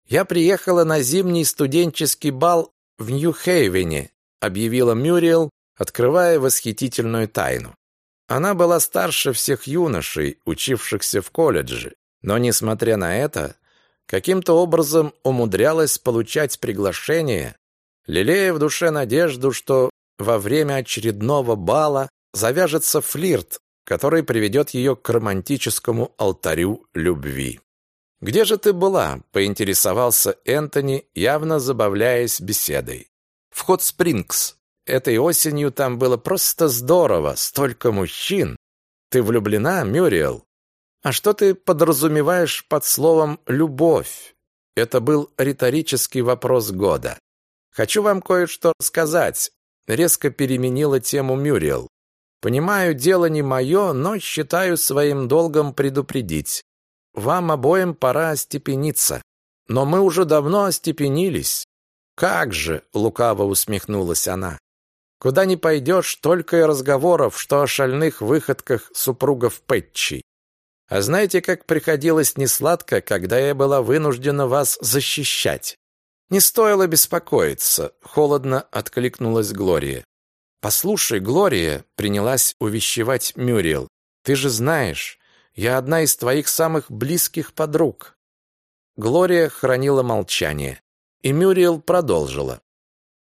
«Я приехала на зимний студенческий бал в Нью-Хейвене», объявила Мюриел, открывая восхитительную тайну. Она была старше всех юношей, учившихся в колледже, но, несмотря на это, каким-то образом умудрялась получать приглашения, лелея в душе надежду, что во время очередного бала завяжется флирт, который приведет ее к романтическому алтарю любви. «Где же ты была?» – поинтересовался Энтони, явно забавляясь беседой. «В Хот-Спрингс», Этой осенью там было просто здорово, столько мужчин. Ты влюблена, Мюриел? А что ты подразумеваешь под словом «любовь»? Это был риторический вопрос года. Хочу вам кое-что сказать. Резко переменила тему Мюрриел. Понимаю, дело не мое, но считаю своим долгом предупредить. Вам обоим пора остепениться. Но мы уже давно остепенились. Как же, лукаво усмехнулась она. Куда ни пойдешь, только и разговоров, что о шальных выходках супругов Пэтчи. А знаете, как приходилось несладко, когда я была вынуждена вас защищать? Не стоило беспокоиться, холодно откликнулась Глория. Послушай, Глория, принялась увещевать Мюрриел. Ты же знаешь, я одна из твоих самых близких подруг. Глория хранила молчание, и Мюрриел продолжила.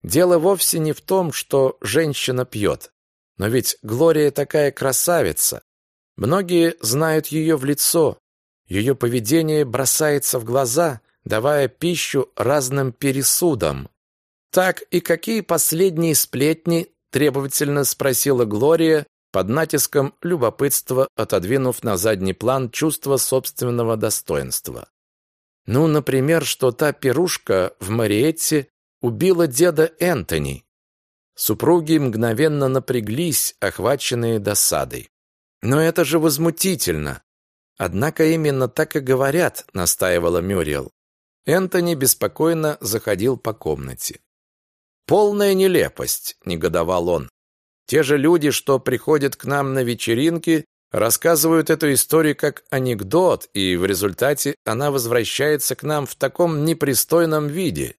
Дело вовсе не в том, что женщина пьет. Но ведь Глория такая красавица. Многие знают ее в лицо. Ее поведение бросается в глаза, давая пищу разным пересудам. Так и какие последние сплетни требовательно спросила Глория, под натиском любопытства отодвинув на задний план чувство собственного достоинства. Ну, например, что та пирушка в Мариетте убила деда Энтони. Супруги мгновенно напряглись, охваченные досадой. Но это же возмутительно. Однако именно так и говорят, настаивала Мюрриел. Энтони беспокойно заходил по комнате. Полная нелепость, негодовал он. Те же люди, что приходят к нам на вечеринки, рассказывают эту историю как анекдот, и в результате она возвращается к нам в таком непристойном виде.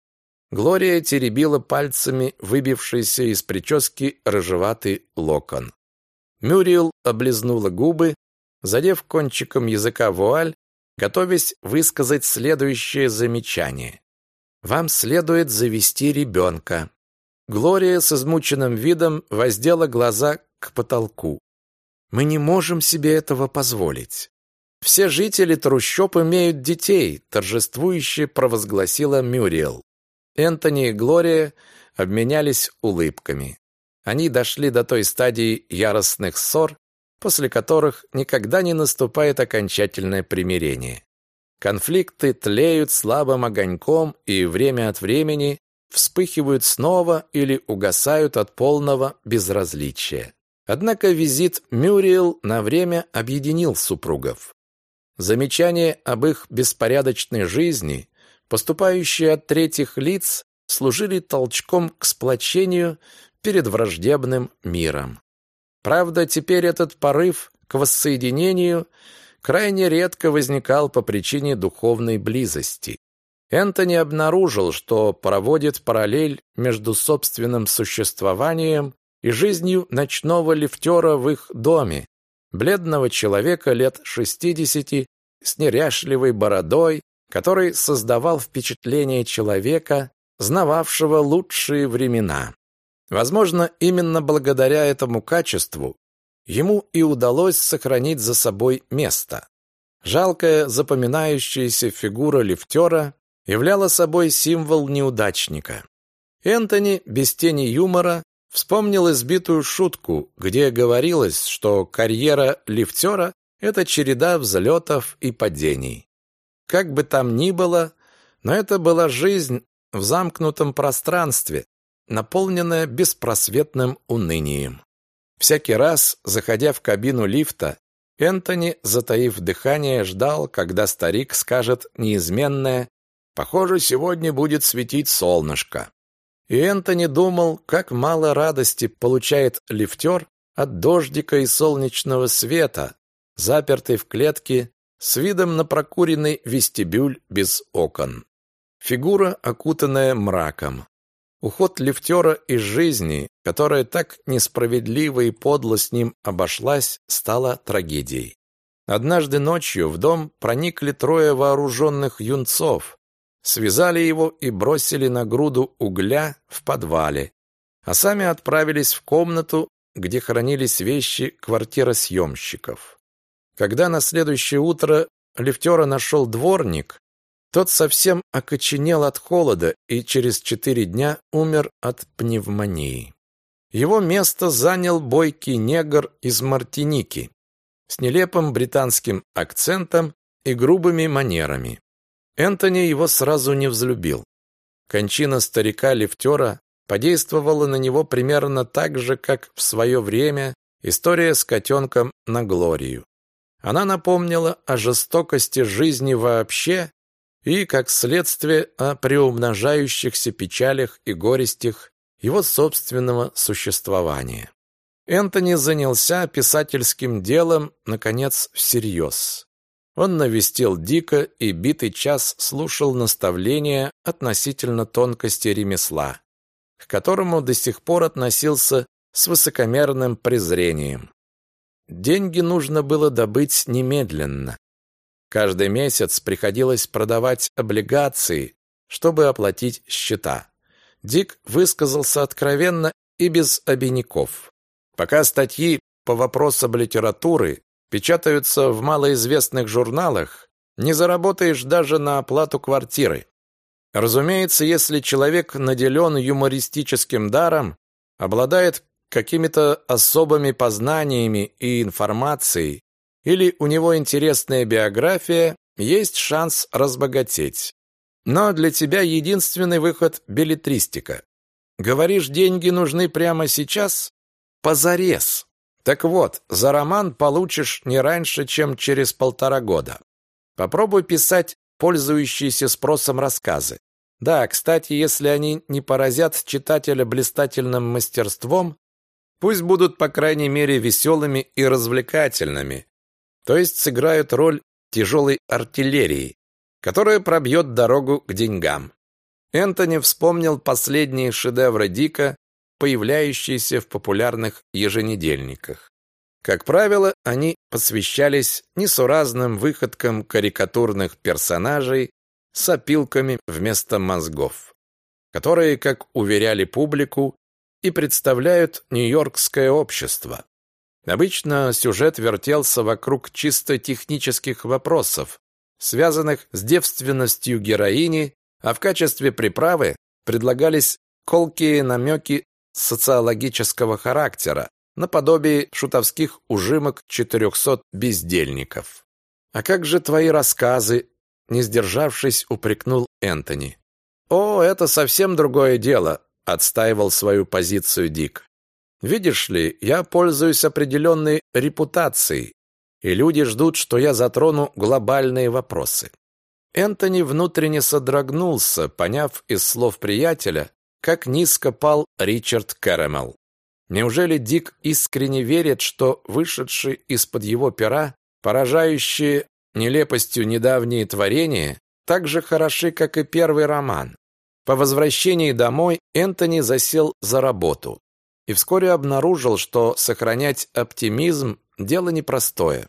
Глория теребила пальцами выбившийся из прически рыжеватый локон. Мюрриел облизнула губы, задев кончиком языка вуаль, готовясь высказать следующее замечание. «Вам следует завести ребенка». Глория с измученным видом воздела глаза к потолку. «Мы не можем себе этого позволить. Все жители трущоб имеют детей», торжествующе провозгласила Мюрриел. Энтони и Глория обменялись улыбками. Они дошли до той стадии яростных ссор, после которых никогда не наступает окончательное примирение. Конфликты тлеют слабым огоньком и время от времени вспыхивают снова или угасают от полного безразличия. Однако визит Мюрриел на время объединил супругов. Замечание об их беспорядочной жизни поступающие от третьих лиц, служили толчком к сплочению перед враждебным миром. Правда, теперь этот порыв к воссоединению крайне редко возникал по причине духовной близости. Энтони обнаружил, что проводит параллель между собственным существованием и жизнью ночного лифтера в их доме, бледного человека лет шестидесяти с неряшливой бородой, который создавал впечатление человека, знававшего лучшие времена. Возможно, именно благодаря этому качеству ему и удалось сохранить за собой место. Жалкая запоминающаяся фигура лифтера являла собой символ неудачника. Энтони без тени юмора вспомнил избитую шутку, где говорилось, что карьера лифтера – это череда взлетов и падений. Как бы там ни было, но это была жизнь в замкнутом пространстве, наполненная беспросветным унынием. Всякий раз, заходя в кабину лифта, Энтони, затаив дыхание, ждал, когда старик скажет неизменное «Похоже, сегодня будет светить солнышко». И Энтони думал, как мало радости получает лифтер от дождика и солнечного света, запертый в клетке с видом на прокуренный вестибюль без окон. Фигура, окутанная мраком. Уход лифтера из жизни, которая так несправедливо и подло с ним обошлась, стала трагедией. Однажды ночью в дом проникли трое вооруженных юнцов, связали его и бросили на груду угля в подвале, а сами отправились в комнату, где хранились вещи квартиросъемщиков. Когда на следующее утро лифтера нашел дворник, тот совсем окоченел от холода и через четыре дня умер от пневмонии. Его место занял бойкий негр из Мартиники с нелепым британским акцентом и грубыми манерами. Энтони его сразу не взлюбил. кончина старика-лифтера подействовала на него примерно так же, как в свое время история с котенком на Глорию. Она напомнила о жестокости жизни вообще и, как следствие, о приумножающихся печалях и горестях его собственного существования. Энтони занялся писательским делом, наконец, всерьез. Он навестил Дика и битый час слушал наставления относительно тонкости ремесла, к которому до сих пор относился с высокомерным презрением. Деньги нужно было добыть немедленно. Каждый месяц приходилось продавать облигации, чтобы оплатить счета. Дик высказался откровенно и без обиняков. Пока статьи по вопросам литературы печатаются в малоизвестных журналах, не заработаешь даже на оплату квартиры. Разумеется, если человек наделен юмористическим даром, обладает какими-то особыми познаниями и информацией, или у него интересная биография, есть шанс разбогатеть. Но для тебя единственный выход – билетристика. Говоришь, деньги нужны прямо сейчас? Позарез. Так вот, за роман получишь не раньше, чем через полтора года. Попробуй писать пользующиеся спросом рассказы. Да, кстати, если они не поразят читателя блистательным мастерством, пусть будут, по крайней мере, веселыми и развлекательными, то есть сыграют роль тяжелой артиллерии, которая пробьет дорогу к деньгам. Энтони вспомнил последние шедевры Дика, появляющиеся в популярных еженедельниках. Как правило, они посвящались несуразным выходкам карикатурных персонажей с опилками вместо мозгов, которые, как уверяли публику, и представляют нью-йоркское общество. Обычно сюжет вертелся вокруг чисто технических вопросов, связанных с девственностью героини, а в качестве приправы предлагались колкие намеки социологического характера, наподобие шутовских ужимок четырехсот бездельников. «А как же твои рассказы?» Не сдержавшись, упрекнул Энтони. «О, это совсем другое дело», — отстаивал свою позицию Дик. «Видишь ли, я пользуюсь определенной репутацией, и люди ждут, что я затрону глобальные вопросы. Энтони внутренне содрогнулся, поняв из слов приятеля, как низко пал Ричард Кэрэмэл. Неужели Дик искренне верит, что вышедшие из-под его пера, поражающие нелепостью недавние творения, так же хороши, как и первый роман? По возвращении домой Энтони засел за работу и вскоре обнаружил, что сохранять оптимизм Дело непростое.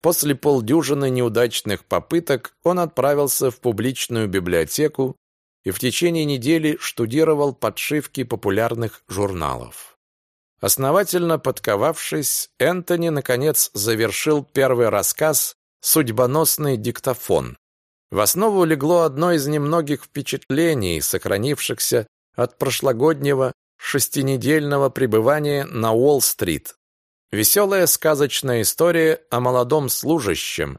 После полдюжины неудачных попыток он отправился в публичную библиотеку и в течение недели штудировал подшивки популярных журналов. Основательно подковавшись, Энтони, наконец, завершил первый рассказ «Судьбоносный диктофон». В основу легло одно из немногих впечатлений, сохранившихся от прошлогоднего шестинедельного пребывания на Уолл-стрит. Веселая сказочная история о молодом служащем,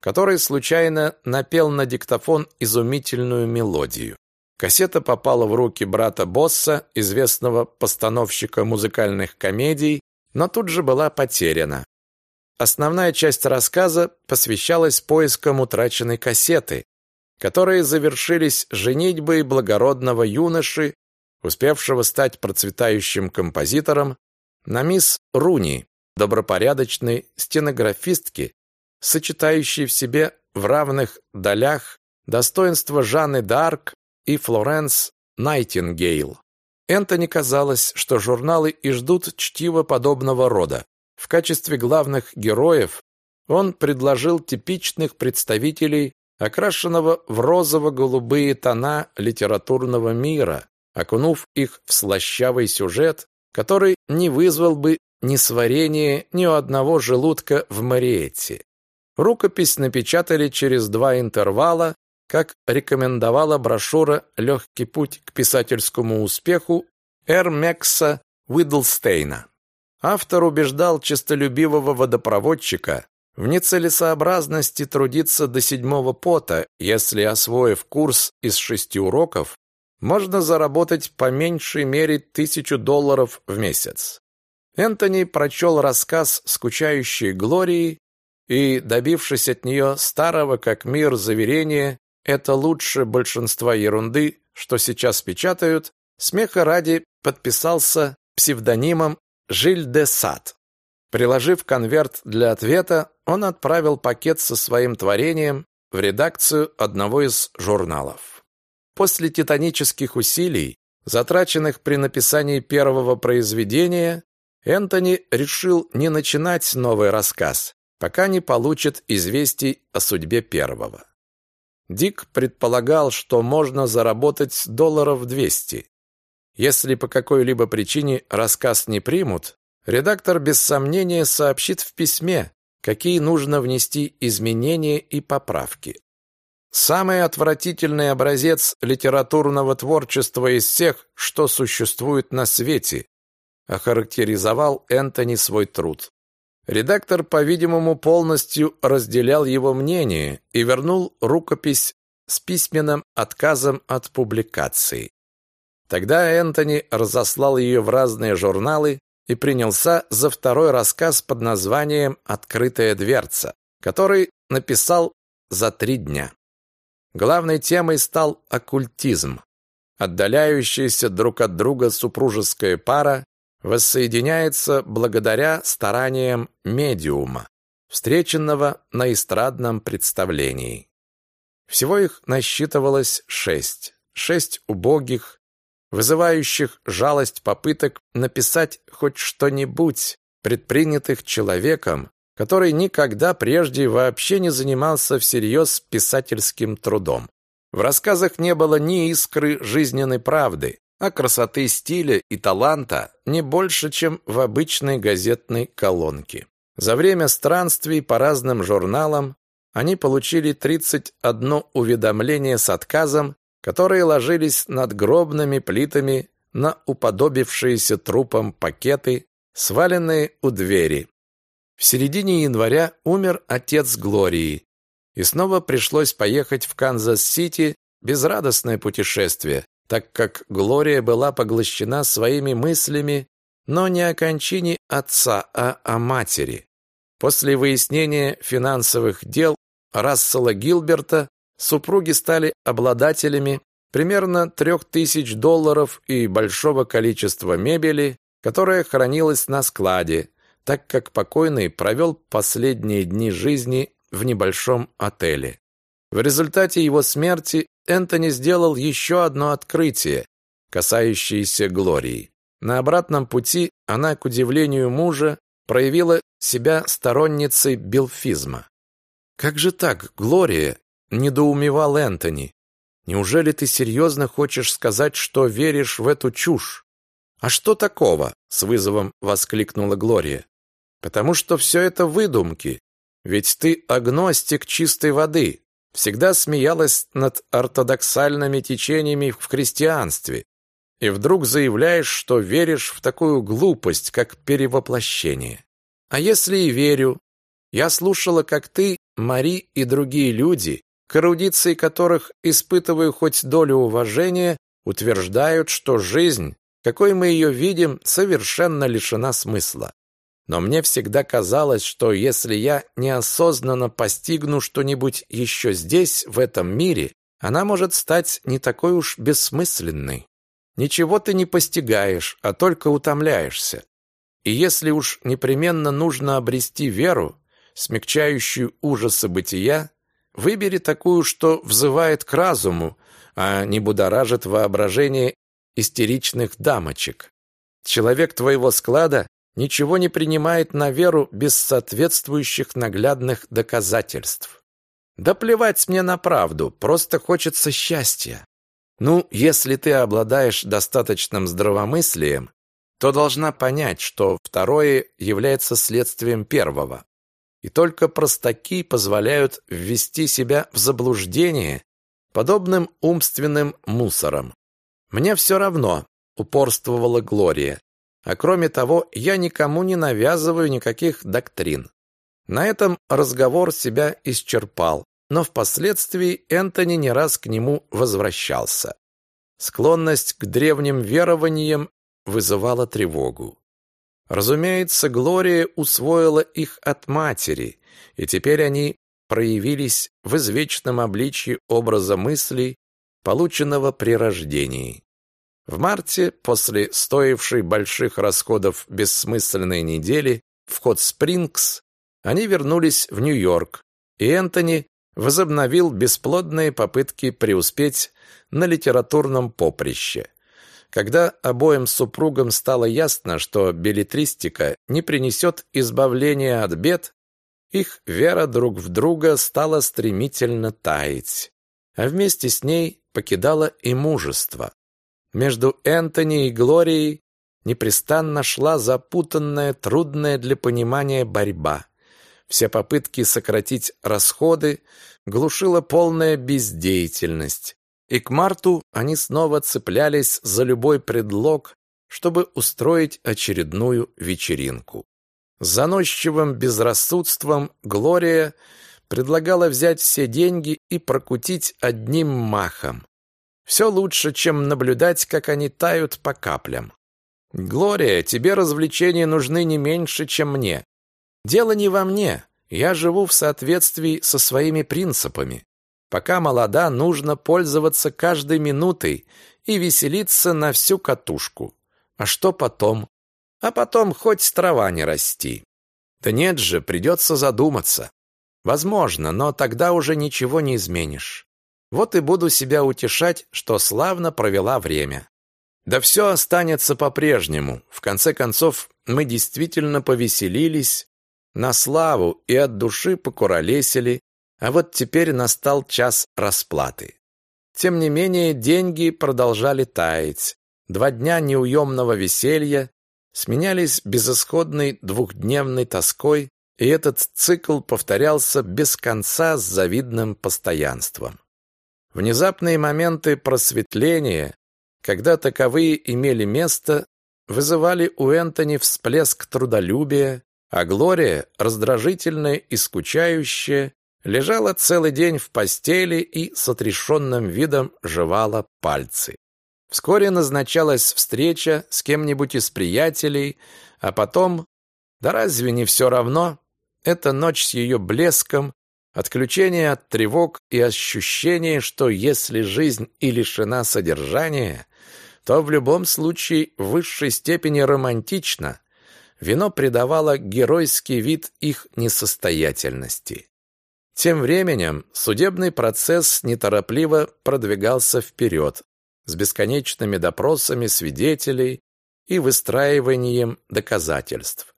который случайно напел на диктофон изумительную мелодию. Кассета попала в руки брата Босса, известного постановщика музыкальных комедий, но тут же была потеряна. Основная часть рассказа посвящалась поискам утраченной кассеты, которые завершились женитьбой благородного юноши, успевшего стать процветающим композитором, на мисс Руни, добропорядочной стенографистки, сочетающей в себе в равных долях достоинства Жанны д'Арк и Флоренс Найтингейл. Энтони казалось, что журналы и ждут чтива подобного рода. В качестве главных героев он предложил типичных представителей окрашенного в розово-голубые тона литературного мира, окунув их в слащавый сюжет, который не вызвал бы несварение ни у одного желудка в Мариетте. Рукопись напечатали через два интервала, как рекомендовала брошюра «Легкий путь к писательскому успеху» Эрмекса Уидлстейна. Автор убеждал честолюбивого водопроводчика в нецелесообразности трудиться до седьмого пота, если, освоив курс из шести уроков, можно заработать по меньшей мере тысячу долларов в месяц. Энтони прочел рассказ скучающей Глории и, добившись от нее старого как мир заверения, это лучше большинства ерунды, что сейчас печатают, смеха ради подписался псевдонимом Жиль де Сад. Приложив конверт для ответа, он отправил пакет со своим творением в редакцию одного из журналов. После титанических усилий, затраченных при написании первого произведения, Энтони решил не начинать новый рассказ, пока не получит известий о судьбе первого. Дик предполагал, что можно заработать долларов 200. Если по какой-либо причине рассказ не примут, редактор без сомнения сообщит в письме, какие нужно внести изменения и поправки. Самый отвратительный образец литературного творчества из всех, что существует на свете, охарактеризовал Энтони свой труд. Редактор, по-видимому, полностью разделял его мнение и вернул рукопись с письменным отказом от публикации. Тогда Энтони разослал ее в разные журналы и принялся за второй рассказ под названием «Открытая дверца», который написал за три дня. Главной темой стал оккультизм. Отдаляющаяся друг от друга супружеская пара воссоединяется благодаря стараниям медиума, встреченного на эстрадном представлении. Всего их насчитывалось шесть. Шесть убогих, вызывающих жалость попыток написать хоть что-нибудь, предпринятых человеком, который никогда прежде вообще не занимался всерьез писательским трудом. В рассказах не было ни искры жизненной правды, а красоты стиля и таланта не больше, чем в обычной газетной колонке. За время странствий по разным журналам они получили 31 уведомление с отказом, которые ложились над гробными плитами на уподобившиеся трупам пакеты, сваленные у двери. В середине января умер отец Глории, и снова пришлось поехать в Канзас-Сити безрадостное путешествие, так как Глория была поглощена своими мыслями, но не о кончине отца, а о матери. После выяснения финансовых дел Рассела Гилберта супруги стали обладателями примерно трех тысяч долларов и большого количества мебели, которая хранилась на складе, так как покойный провел последние дни жизни в небольшом отеле. В результате его смерти Энтони сделал еще одно открытие, касающееся Глории. На обратном пути она, к удивлению мужа, проявила себя сторонницей билфизма. «Как же так, Глория?» – недоумевал Энтони. «Неужели ты серьезно хочешь сказать, что веришь в эту чушь?» «А что такого?» – с вызовом воскликнула Глория. Потому что все это выдумки. Ведь ты агностик чистой воды. Всегда смеялась над ортодоксальными течениями в христианстве. И вдруг заявляешь, что веришь в такую глупость, как перевоплощение. А если и верю? Я слушала, как ты, Мари и другие люди, к эрудиции которых испытываю хоть долю уважения, утверждают, что жизнь, какой мы ее видим, совершенно лишена смысла. Но мне всегда казалось, что если я неосознанно постигну что-нибудь еще здесь, в этом мире, она может стать не такой уж бессмысленной. Ничего ты не постигаешь, а только утомляешься. И если уж непременно нужно обрести веру, смягчающую ужасы бытия, выбери такую, что взывает к разуму, а не будоражит воображение истеричных дамочек. Человек твоего склада ничего не принимает на веру без соответствующих наглядных доказательств. Да плевать мне на правду, просто хочется счастья. Ну, если ты обладаешь достаточным здравомыслием, то должна понять, что второе является следствием первого. И только простаки позволяют ввести себя в заблуждение подобным умственным мусором. Мне все равно, упорствовала Глория. А кроме того, я никому не навязываю никаких доктрин. На этом разговор себя исчерпал, но впоследствии Энтони не раз к нему возвращался. Склонность к древним верованиям вызывала тревогу. Разумеется, Глория усвоила их от матери, и теперь они проявились в извечном обличии образа мыслей, полученного при рождении. В марте, после стоившей больших расходов бессмысленной недели в Хот-Спрингс, они вернулись в Нью-Йорк, и Энтони возобновил бесплодные попытки преуспеть на литературном поприще. Когда обоим супругам стало ясно, что билетристика не принесет избавления от бед, их вера друг в друга стала стремительно таять, а вместе с ней покидало и мужество. Между Энтони и Глорией непрестанно шла запутанная, трудная для понимания борьба. Все попытки сократить расходы глушила полная бездеятельность. И к марту они снова цеплялись за любой предлог, чтобы устроить очередную вечеринку. С заносчивым безрассудством Глория предлагала взять все деньги и прокутить одним махом. Все лучше, чем наблюдать, как они тают по каплям. «Глория, тебе развлечения нужны не меньше, чем мне. Дело не во мне. Я живу в соответствии со своими принципами. Пока молода, нужно пользоваться каждой минутой и веселиться на всю катушку. А что потом? А потом хоть трава не расти. Да нет же, придется задуматься. Возможно, но тогда уже ничего не изменишь. Вот и буду себя утешать, что славно провела время. Да все останется по-прежнему. В конце концов, мы действительно повеселились, на славу и от души покуролесили, а вот теперь настал час расплаты. Тем не менее, деньги продолжали таять. Два дня неуемного веселья сменялись безысходной двухдневной тоской, и этот цикл повторялся без конца с завидным постоянством. Внезапные моменты просветления, когда таковые имели место, вызывали у Энтони всплеск трудолюбия, а Глория, раздражительная и скучающая, лежала целый день в постели и с отрешенным видом жевала пальцы. Вскоре назначалась встреча с кем-нибудь из приятелей, а потом, да разве не все равно, эта ночь с ее блеском, отключение от тревог и ощущение, что если жизнь и лишена содержания, то в любом случае в высшей степени романтична, вино придавало геройский вид их несостоятельности. Тем временем судебный процесс неторопливо продвигался вперед, с бесконечными допросами свидетелей и выстраиванием доказательств.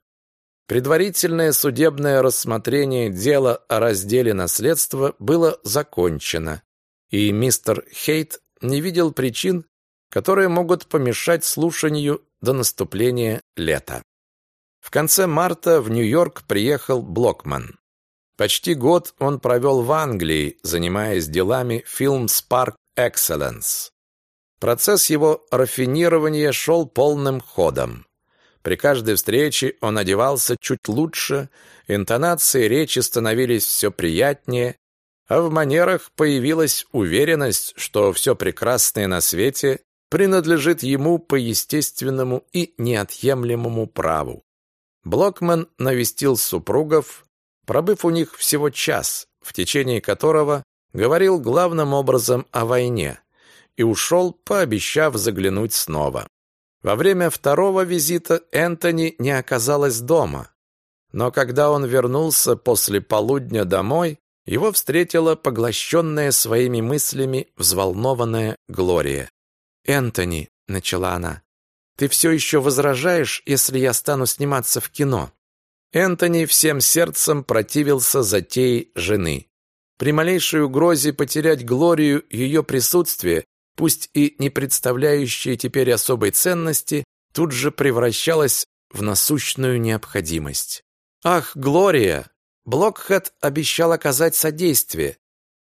Предварительное судебное рассмотрение дела о разделе наследства было закончено, и мистер Хейт не видел причин, которые могут помешать слушанию до наступления лета. В конце марта в Нью-Йорк приехал Блокман. Почти год он провел в Англии, занимаясь делами Film Spark Excellence. Процесс его рафинирования шел полным ходом. При каждой встрече он одевался чуть лучше, интонации речи становились все приятнее, а в манерах появилась уверенность, что все прекрасное на свете принадлежит ему по естественному и неотъемлемому праву. Блокман навестил супругов, пробыв у них всего час, в течение которого говорил главным образом о войне, и ушел, пообещав заглянуть снова. Во время второго визита Энтони не оказалось дома, но когда он вернулся после полудня домой, его встретила поглощенная своими мыслями взволнованная Глория. «Энтони», — начала она, — «ты все еще возражаешь, если я стану сниматься в кино?» Энтони всем сердцем противился затее жены. При малейшей угрозе потерять Глорию ее присутствие, пусть и не представляющее теперь особой ценности, тут же превращалось в насущную необходимость. «Ах, Глория! Блокхед обещал оказать содействие.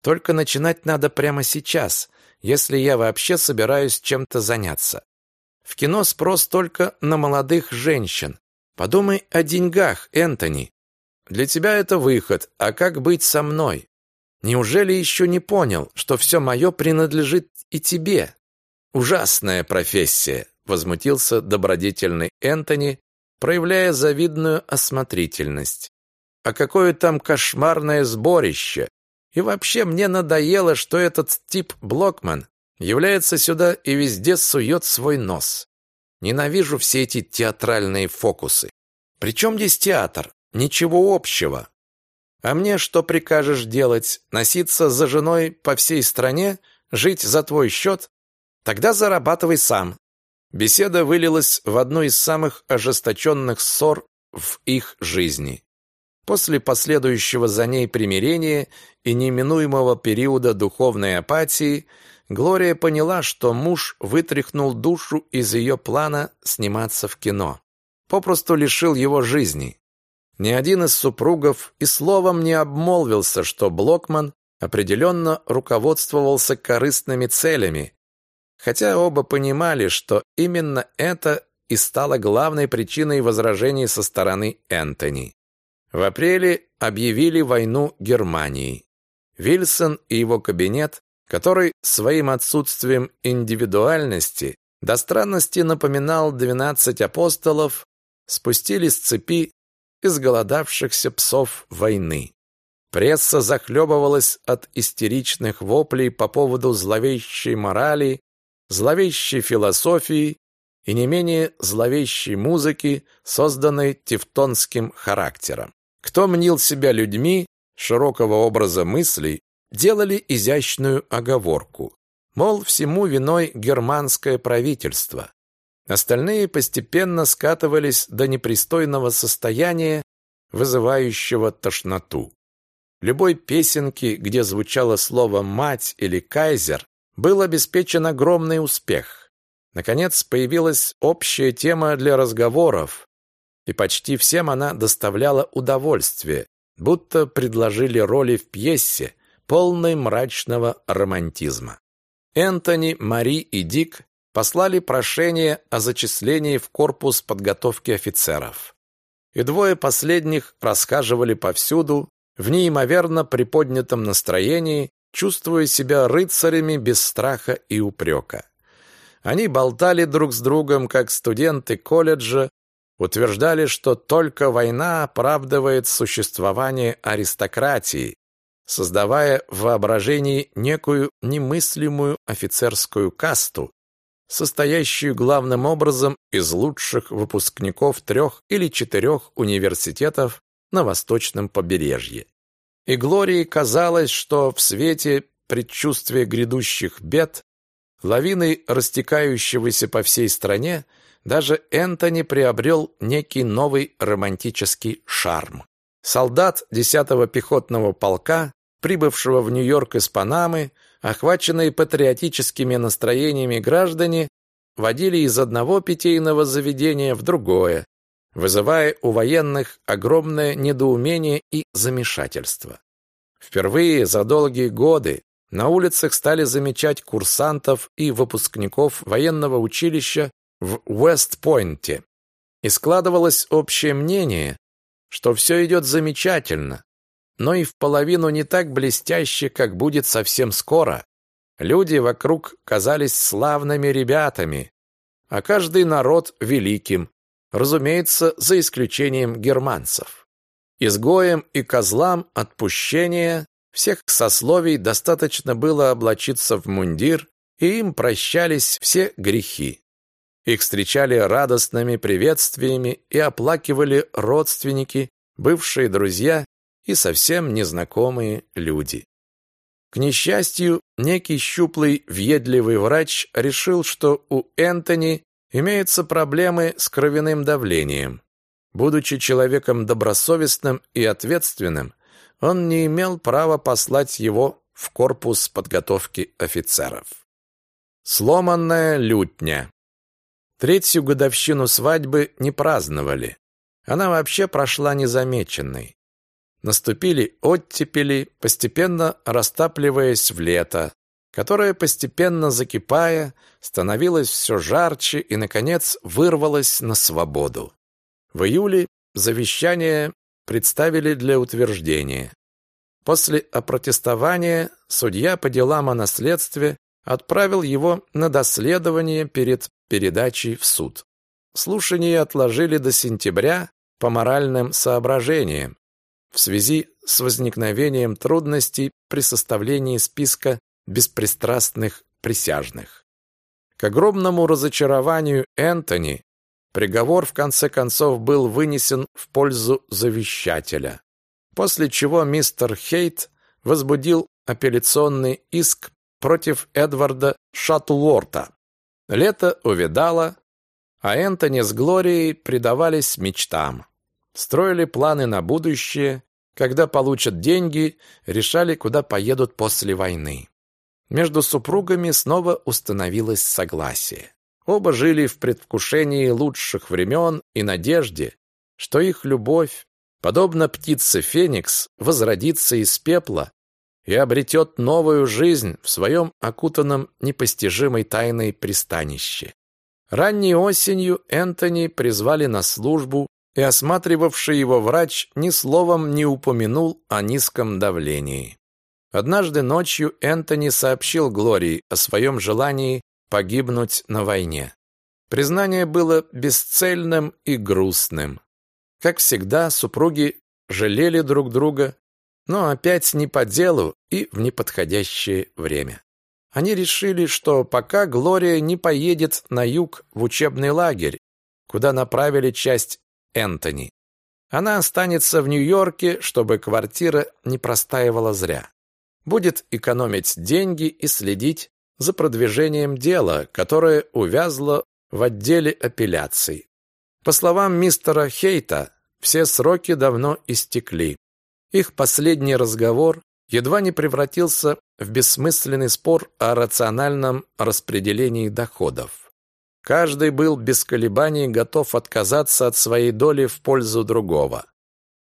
Только начинать надо прямо сейчас, если я вообще собираюсь чем-то заняться. В кино спрос только на молодых женщин, Подумай о деньгах, Энтони. Для тебя это выход, а как быть со мной? Неужели еще не понял, что все мое принадлежит и тебе? Ужасная профессия, возмутился добродетельный Энтони, проявляя завидную осмотрительность. А какое там кошмарное сборище! И вообще мне надоело, что этот тип Блокман является сюда и везде сует свой нос. Ненавижу все эти театральные фокусы. Причем здесь театр? Ничего общего. А мне что прикажешь делать? Носиться за женой по всей стране? Жить за твой счет? Тогда зарабатывай сам. Беседа вылилась в одну из самых ожесточенных ссор в их жизни. После последующего за ней примирения и неминуемого периода духовной апатии Глория поняла, что муж вытряхнул душу из ее плана сниматься в кино. Попросту лишил его жизни. Ни один из супругов и словом не обмолвился, что Блокман определенно руководствовался корыстными целями, хотя оба понимали, что именно это и стало главной причиной возражений со стороны Энтони. В апреле объявили войну Германии. Вильсон и его кабинет, который своим отсутствием индивидуальности до странности напоминал двенадцать апостолов, спустили с цепи изголодавшихся псов войны. Пресса захлебывалась от истеричных воплей по поводу зловещей морали, зловещей философии и не менее зловещей музыки, созданной тевтонским характером. Кто мнил себя людьми широкого образа мыслей, делали изящную оговорку. Мол, всему виной германское правительство. Остальные постепенно скатывались до непристойного состояния, вызывающего тошноту. Любой песенки, где звучало слово «мать» или «кайзер», был обеспечен огромный успех. Наконец появилась общая тема для разговоров, и почти всем она доставляла удовольствие, будто предложили роли в пьесе, полной мрачного романтизма. Энтони, Мари и Дик послали прошение о зачислении в корпус подготовки офицеров. И двое последних расхаживали повсюду в неимоверно приподнятом настроении, чувствуя себя рыцарями без страха и упрека. Они болтали друг с другом, как студенты колледжа, утверждали, что только война оправдывает существование аристократии, создавая в воображении некую немыслимую офицерскую касту, состоящую главным образом из лучших выпускников трех или четырех университетов на восточном побережье. И Глории казалось, что в свете предчувствия грядущих бед, лавиной растекающегося по всей стране, даже Энтони приобрел некий новый романтический шарм. Солдат 10-го пехотного полка, прибывшего в Нью-Йорк из Панамы, охваченные патриотическими настроениями граждане, водили из одного питейного заведения в другое, вызывая у военных огромное недоумение и замешательство. Впервые за долгие годы на улицах стали замечать курсантов и выпускников военного училища в Уэст-Пойнте. И складывалось общее мнение, что все идет замечательно, но и в половину не так блестяще, как будет совсем скоро. Люди вокруг казались славными ребятами, а каждый народ великим, разумеется, за исключением германцев. Изгоям и козлам отпущения всех сословий достаточно было облачиться в мундир, и им прощались все грехи. Их встречали радостными приветствиями и оплакивали родственники, бывшие друзья и совсем незнакомые люди. К несчастью, некий щуплый, въедливый врач решил, что у Энтони имеются проблемы с кровяным давлением. Будучи человеком добросовестным и ответственным, он не имел права послать его в корпус подготовки офицеров. Сломанная лютня. Третью годовщину свадьбы не праздновали. Она вообще прошла незамеченной. Наступили оттепели, постепенно растапливаясь в лето, которое, постепенно закипая, становилось все жарче и, наконец, вырвалось на свободу. В июле завещание представили для утверждения. После опротестования судья по делам о наследстве отправил его на доследование перед передачей в суд. Слушания отложили до сентября по моральным соображениям в связи с возникновением трудностей при составлении списка беспристрастных присяжных. К огромному разочарованию Энтони приговор в конце концов был вынесен в пользу завещателя, после чего мистер Хейт возбудил апелляционный иск против Эдварда Шаттлворта. Лето увидало, а Энтони с Глорией предавались мечтам. Строили планы на будущее, когда получат деньги, решали, куда поедут после войны. Между супругами снова установилось согласие. Оба жили в предвкушении лучших времен и надежде, что их любовь, подобно птице Феникс, возродится из пепла и обретет новую жизнь в своем окутанном непостижимой тайной пристанище. Ранней осенью Энтони призвали на службу, и осматривавший его врач ни словом не упомянул о низком давлении. Однажды ночью Энтони сообщил Глории о своем желании погибнуть на войне. Признание было бесцельным и грустным. Как всегда, супруги жалели друг друга, но опять не по делу и в неподходящее время. Они решили, что пока Глория не поедет на юг в учебный лагерь, куда направили часть Энтони, она останется в Нью-Йорке, чтобы квартира не простаивала зря будет экономить деньги и следить за продвижением дела, которое увязло в отделе апелляций. По словам мистера Хейта, все сроки давно истекли. Их последний разговор едва не превратился в бессмысленный спор о рациональном распределении доходов. Каждый был без колебаний готов отказаться от своей доли в пользу другого.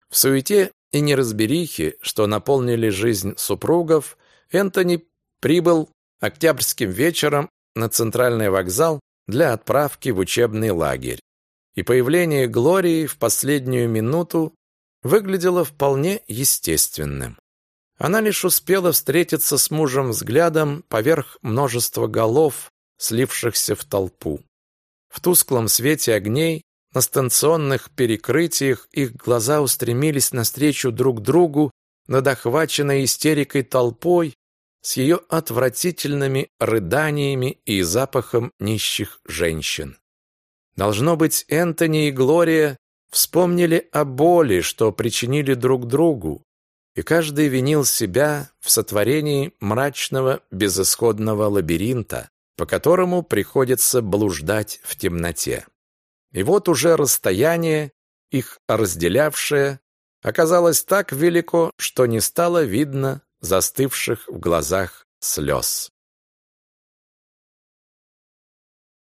В суете и неразберихи, что наполнили жизнь супругов, Энтони прибыл октябрьским вечером на центральный вокзал для отправки в учебный лагерь. И появление Глории в последнюю минуту выглядело вполне естественным. Она лишь успела встретиться с мужем взглядом поверх множества голов, слившихся в толпу. В тусклом свете огней на станционных перекрытиях их глаза устремились навстречу друг другу над охваченной истерикой толпой с ее отвратительными рыданиями и запахом нищих женщин. Должно быть, Энтони и Глория вспомнили о боли, что причинили друг другу, и каждый винил себя в сотворении мрачного безысходного лабиринта, по которому приходится блуждать в темноте. И вот уже расстояние, их разделявшее, оказалось так велико, что не стало видно застывших в глазах слез.